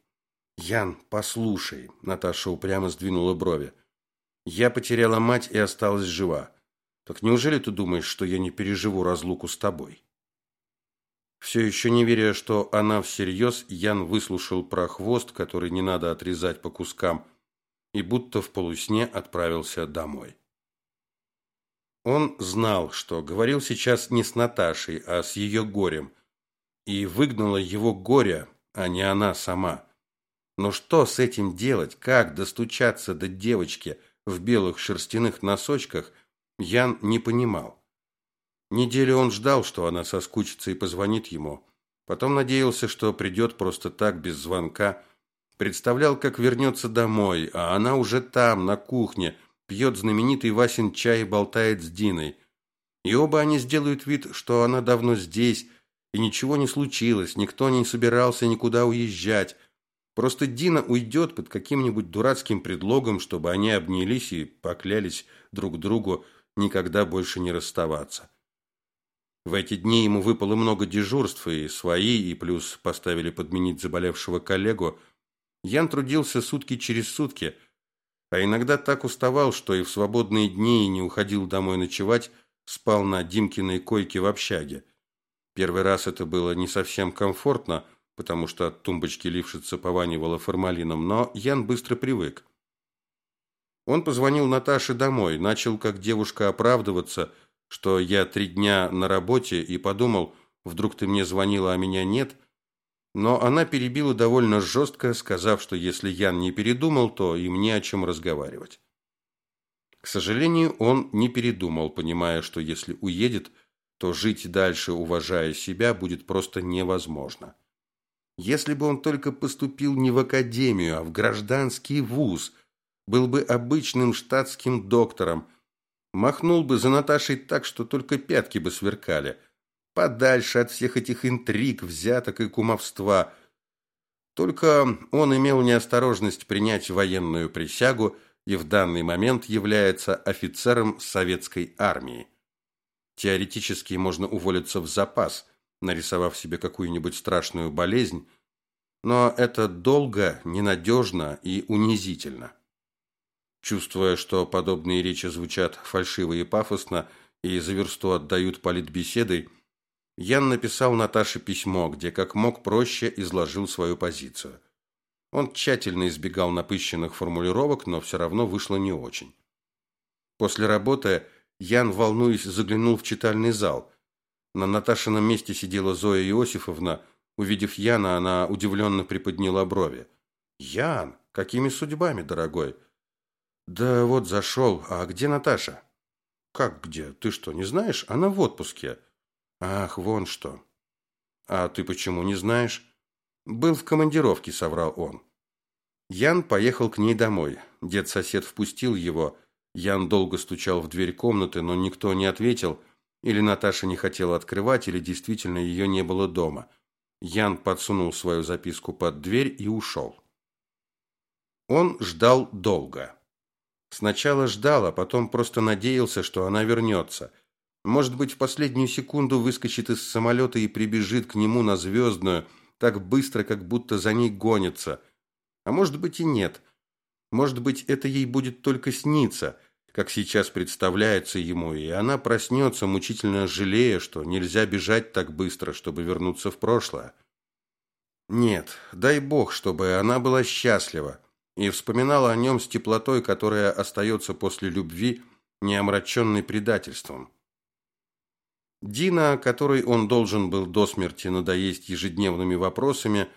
Ян, послушай. Наташа упрямо сдвинула брови. Я потеряла мать и осталась жива. Так неужели ты думаешь, что я не переживу разлуку с тобой? Все еще не веря, что она всерьез, Ян выслушал про хвост, который не надо отрезать по кускам, и будто в полусне отправился домой. Он знал, что говорил сейчас не с Наташей, а с ее горем, и выгнала его горе, а не она сама. Но что с этим делать? Как достучаться до девочки в белых шерстяных носочках, Ян не понимал. Неделю он ждал, что она соскучится и позвонит ему. Потом надеялся, что придет просто так, без звонка. Представлял, как вернется домой, а она уже там, на кухне, пьет знаменитый Васин чай и болтает с Диной. И оба они сделают вид, что она давно здесь, и ничего не случилось, никто не собирался никуда уезжать. Просто Дина уйдет под каким-нибудь дурацким предлогом, чтобы они обнялись и поклялись друг другу никогда больше не расставаться. В эти дни ему выпало много дежурств, и свои, и плюс поставили подменить заболевшего коллегу. Ян трудился сутки через сутки, а иногда так уставал, что и в свободные дни не уходил домой ночевать, спал на Димкиной койке в общаге. Первый раз это было не совсем комфортно, потому что от тумбочки лившица пованивала формалином, но Ян быстро привык. Он позвонил Наташе домой, начал как девушка оправдываться – что я три дня на работе и подумал, вдруг ты мне звонила, а меня нет. Но она перебила довольно жестко, сказав, что если Ян не передумал, то им не о чем разговаривать. К сожалению, он не передумал, понимая, что если уедет, то жить дальше, уважая себя, будет просто невозможно. Если бы он только поступил не в академию, а в гражданский вуз, был бы обычным штатским доктором, Махнул бы за Наташей так, что только пятки бы сверкали. Подальше от всех этих интриг, взяток и кумовства. Только он имел неосторожность принять военную присягу и в данный момент является офицером советской армии. Теоретически можно уволиться в запас, нарисовав себе какую-нибудь страшную болезнь, но это долго, ненадежно и унизительно. Чувствуя, что подобные речи звучат фальшиво и пафосно и за версту отдают политбеседой, Ян написал Наташе письмо, где как мог проще изложил свою позицию. Он тщательно избегал напыщенных формулировок, но все равно вышло не очень. После работы Ян, волнуясь, заглянул в читальный зал. На Наташином месте сидела Зоя Иосифовна. Увидев Яна, она удивленно приподняла брови. «Ян, какими судьбами, дорогой?» «Да вот зашел. А где Наташа?» «Как где? Ты что, не знаешь? Она в отпуске». «Ах, вон что». «А ты почему не знаешь?» «Был в командировке», — соврал он. Ян поехал к ней домой. Дед-сосед впустил его. Ян долго стучал в дверь комнаты, но никто не ответил. Или Наташа не хотела открывать, или действительно ее не было дома. Ян подсунул свою записку под дверь и ушел. Он ждал долго. Сначала ждал, а потом просто надеялся, что она вернется. Может быть, в последнюю секунду выскочит из самолета и прибежит к нему на звездную, так быстро, как будто за ней гонится. А может быть и нет. Может быть, это ей будет только сниться, как сейчас представляется ему, и она проснется, мучительно жалея, что нельзя бежать так быстро, чтобы вернуться в прошлое. Нет, дай бог, чтобы она была счастлива и вспоминала о нем с теплотой, которая остается после любви, не омраченной предательством. Дина, которой он должен был до смерти надоесть ежедневными вопросами,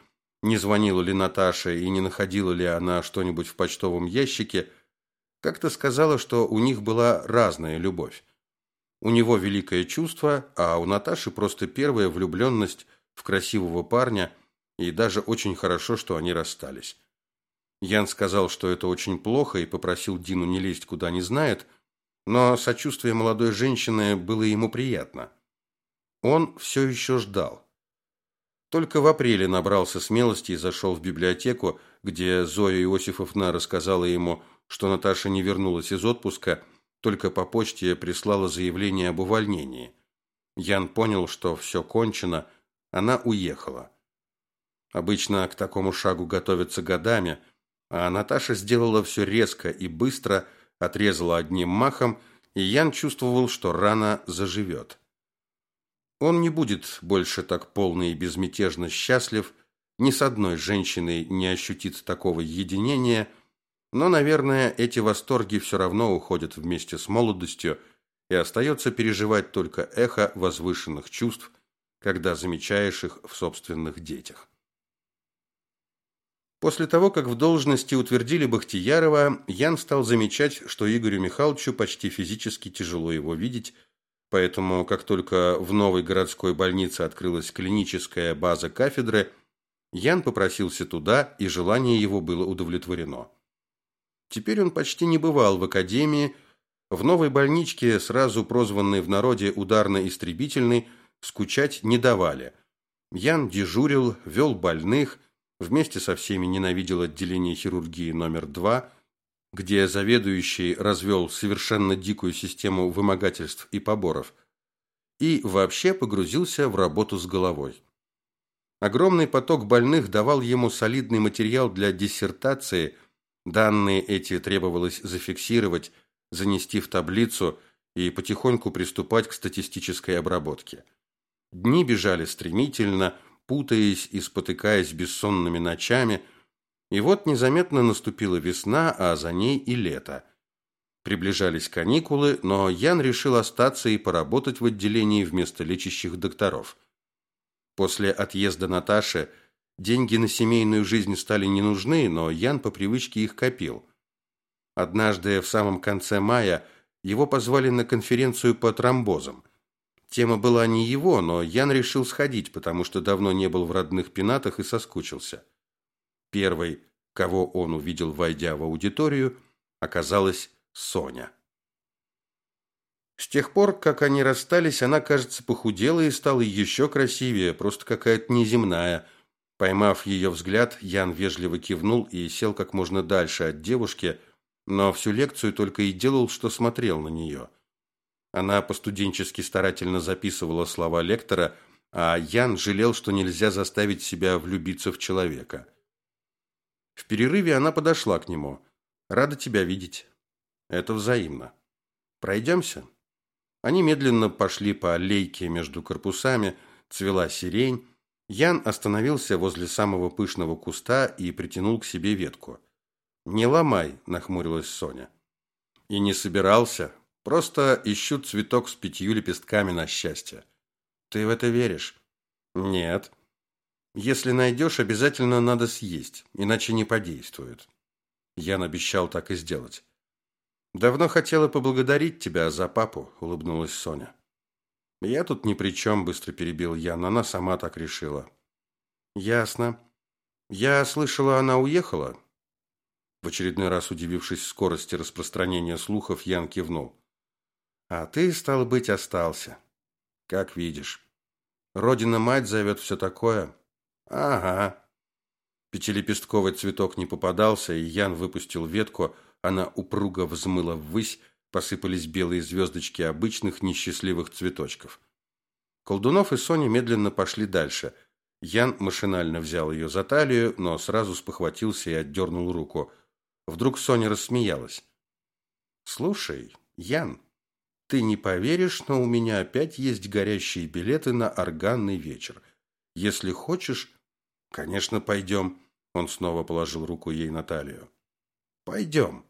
не звонила ли Наташа и не находила ли она что-нибудь в почтовом ящике, как-то сказала, что у них была разная любовь. У него великое чувство, а у Наташи просто первая влюбленность в красивого парня, и даже очень хорошо, что они расстались. Ян сказал, что это очень плохо, и попросил Дину не лезть куда не знает, но сочувствие молодой женщины было ему приятно. Он все еще ждал. Только в апреле набрался смелости и зашел в библиотеку, где Зоя Иосифовна рассказала ему, что Наташа не вернулась из отпуска, только по почте прислала заявление об увольнении. Ян понял, что все кончено, она уехала. Обычно к такому шагу готовятся годами – а Наташа сделала все резко и быстро, отрезала одним махом, и Ян чувствовал, что рана заживет. Он не будет больше так полно и безмятежно счастлив, ни с одной женщиной не ощутит такого единения, но, наверное, эти восторги все равно уходят вместе с молодостью, и остается переживать только эхо возвышенных чувств, когда замечаешь их в собственных детях. После того, как в должности утвердили Бахтиярова, Ян стал замечать, что Игорю Михайловичу почти физически тяжело его видеть, поэтому, как только в новой городской больнице открылась клиническая база кафедры, Ян попросился туда, и желание его было удовлетворено. Теперь он почти не бывал в академии, в новой больничке, сразу прозванной в народе ударно-истребительной, скучать не давали. Ян дежурил, вел больных – Вместе со всеми ненавидел отделение хирургии номер два, где заведующий развел совершенно дикую систему вымогательств и поборов, и вообще погрузился в работу с головой. Огромный поток больных давал ему солидный материал для диссертации, данные эти требовалось зафиксировать, занести в таблицу и потихоньку приступать к статистической обработке. Дни бежали стремительно – путаясь и спотыкаясь бессонными ночами. И вот незаметно наступила весна, а за ней и лето. Приближались каникулы, но Ян решил остаться и поработать в отделении вместо лечащих докторов. После отъезда Наташи деньги на семейную жизнь стали не нужны, но Ян по привычке их копил. Однажды в самом конце мая его позвали на конференцию по тромбозам. Тема была не его, но Ян решил сходить, потому что давно не был в родных пенатах и соскучился. Первой, кого он увидел, войдя в аудиторию, оказалась Соня. С тех пор, как они расстались, она, кажется, похудела и стала еще красивее, просто какая-то неземная. Поймав ее взгляд, Ян вежливо кивнул и сел как можно дальше от девушки, но всю лекцию только и делал, что смотрел на нее. Она постуденчески старательно записывала слова лектора, а Ян жалел, что нельзя заставить себя влюбиться в человека. В перерыве она подошла к нему. «Рада тебя видеть». «Это взаимно». «Пройдемся?» Они медленно пошли по аллейке между корпусами, цвела сирень, Ян остановился возле самого пышного куста и притянул к себе ветку. «Не ломай», – нахмурилась Соня. «И не собирался. Просто ищу цветок с пятью лепестками на счастье». «Ты в это веришь?» «Нет». «Если найдешь, обязательно надо съесть, иначе не подействует». Ян обещал так и сделать. «Давно хотела поблагодарить тебя за папу», – улыбнулась Соня. «Я тут ни при чем», – быстро перебил Ян. «Она сама так решила». «Ясно. Я слышала, она уехала?» В очередной раз удивившись скорости распространения слухов, Ян кивнул. «А ты, стало быть, остался. Как видишь. Родина-мать зовет все такое». «Ага». Пятилепестковый цветок не попадался, и Ян выпустил ветку, она упруго взмыла ввысь, посыпались белые звездочки обычных несчастливых цветочков. Колдунов и Соня медленно пошли дальше. Ян машинально взял ее за талию, но сразу спохватился и отдернул руку. Вдруг Соня рассмеялась. «Слушай, Ян, ты не поверишь, но у меня опять есть горящие билеты на органный вечер. Если хочешь, конечно, пойдем». Он снова положил руку ей на талию. «Пойдем».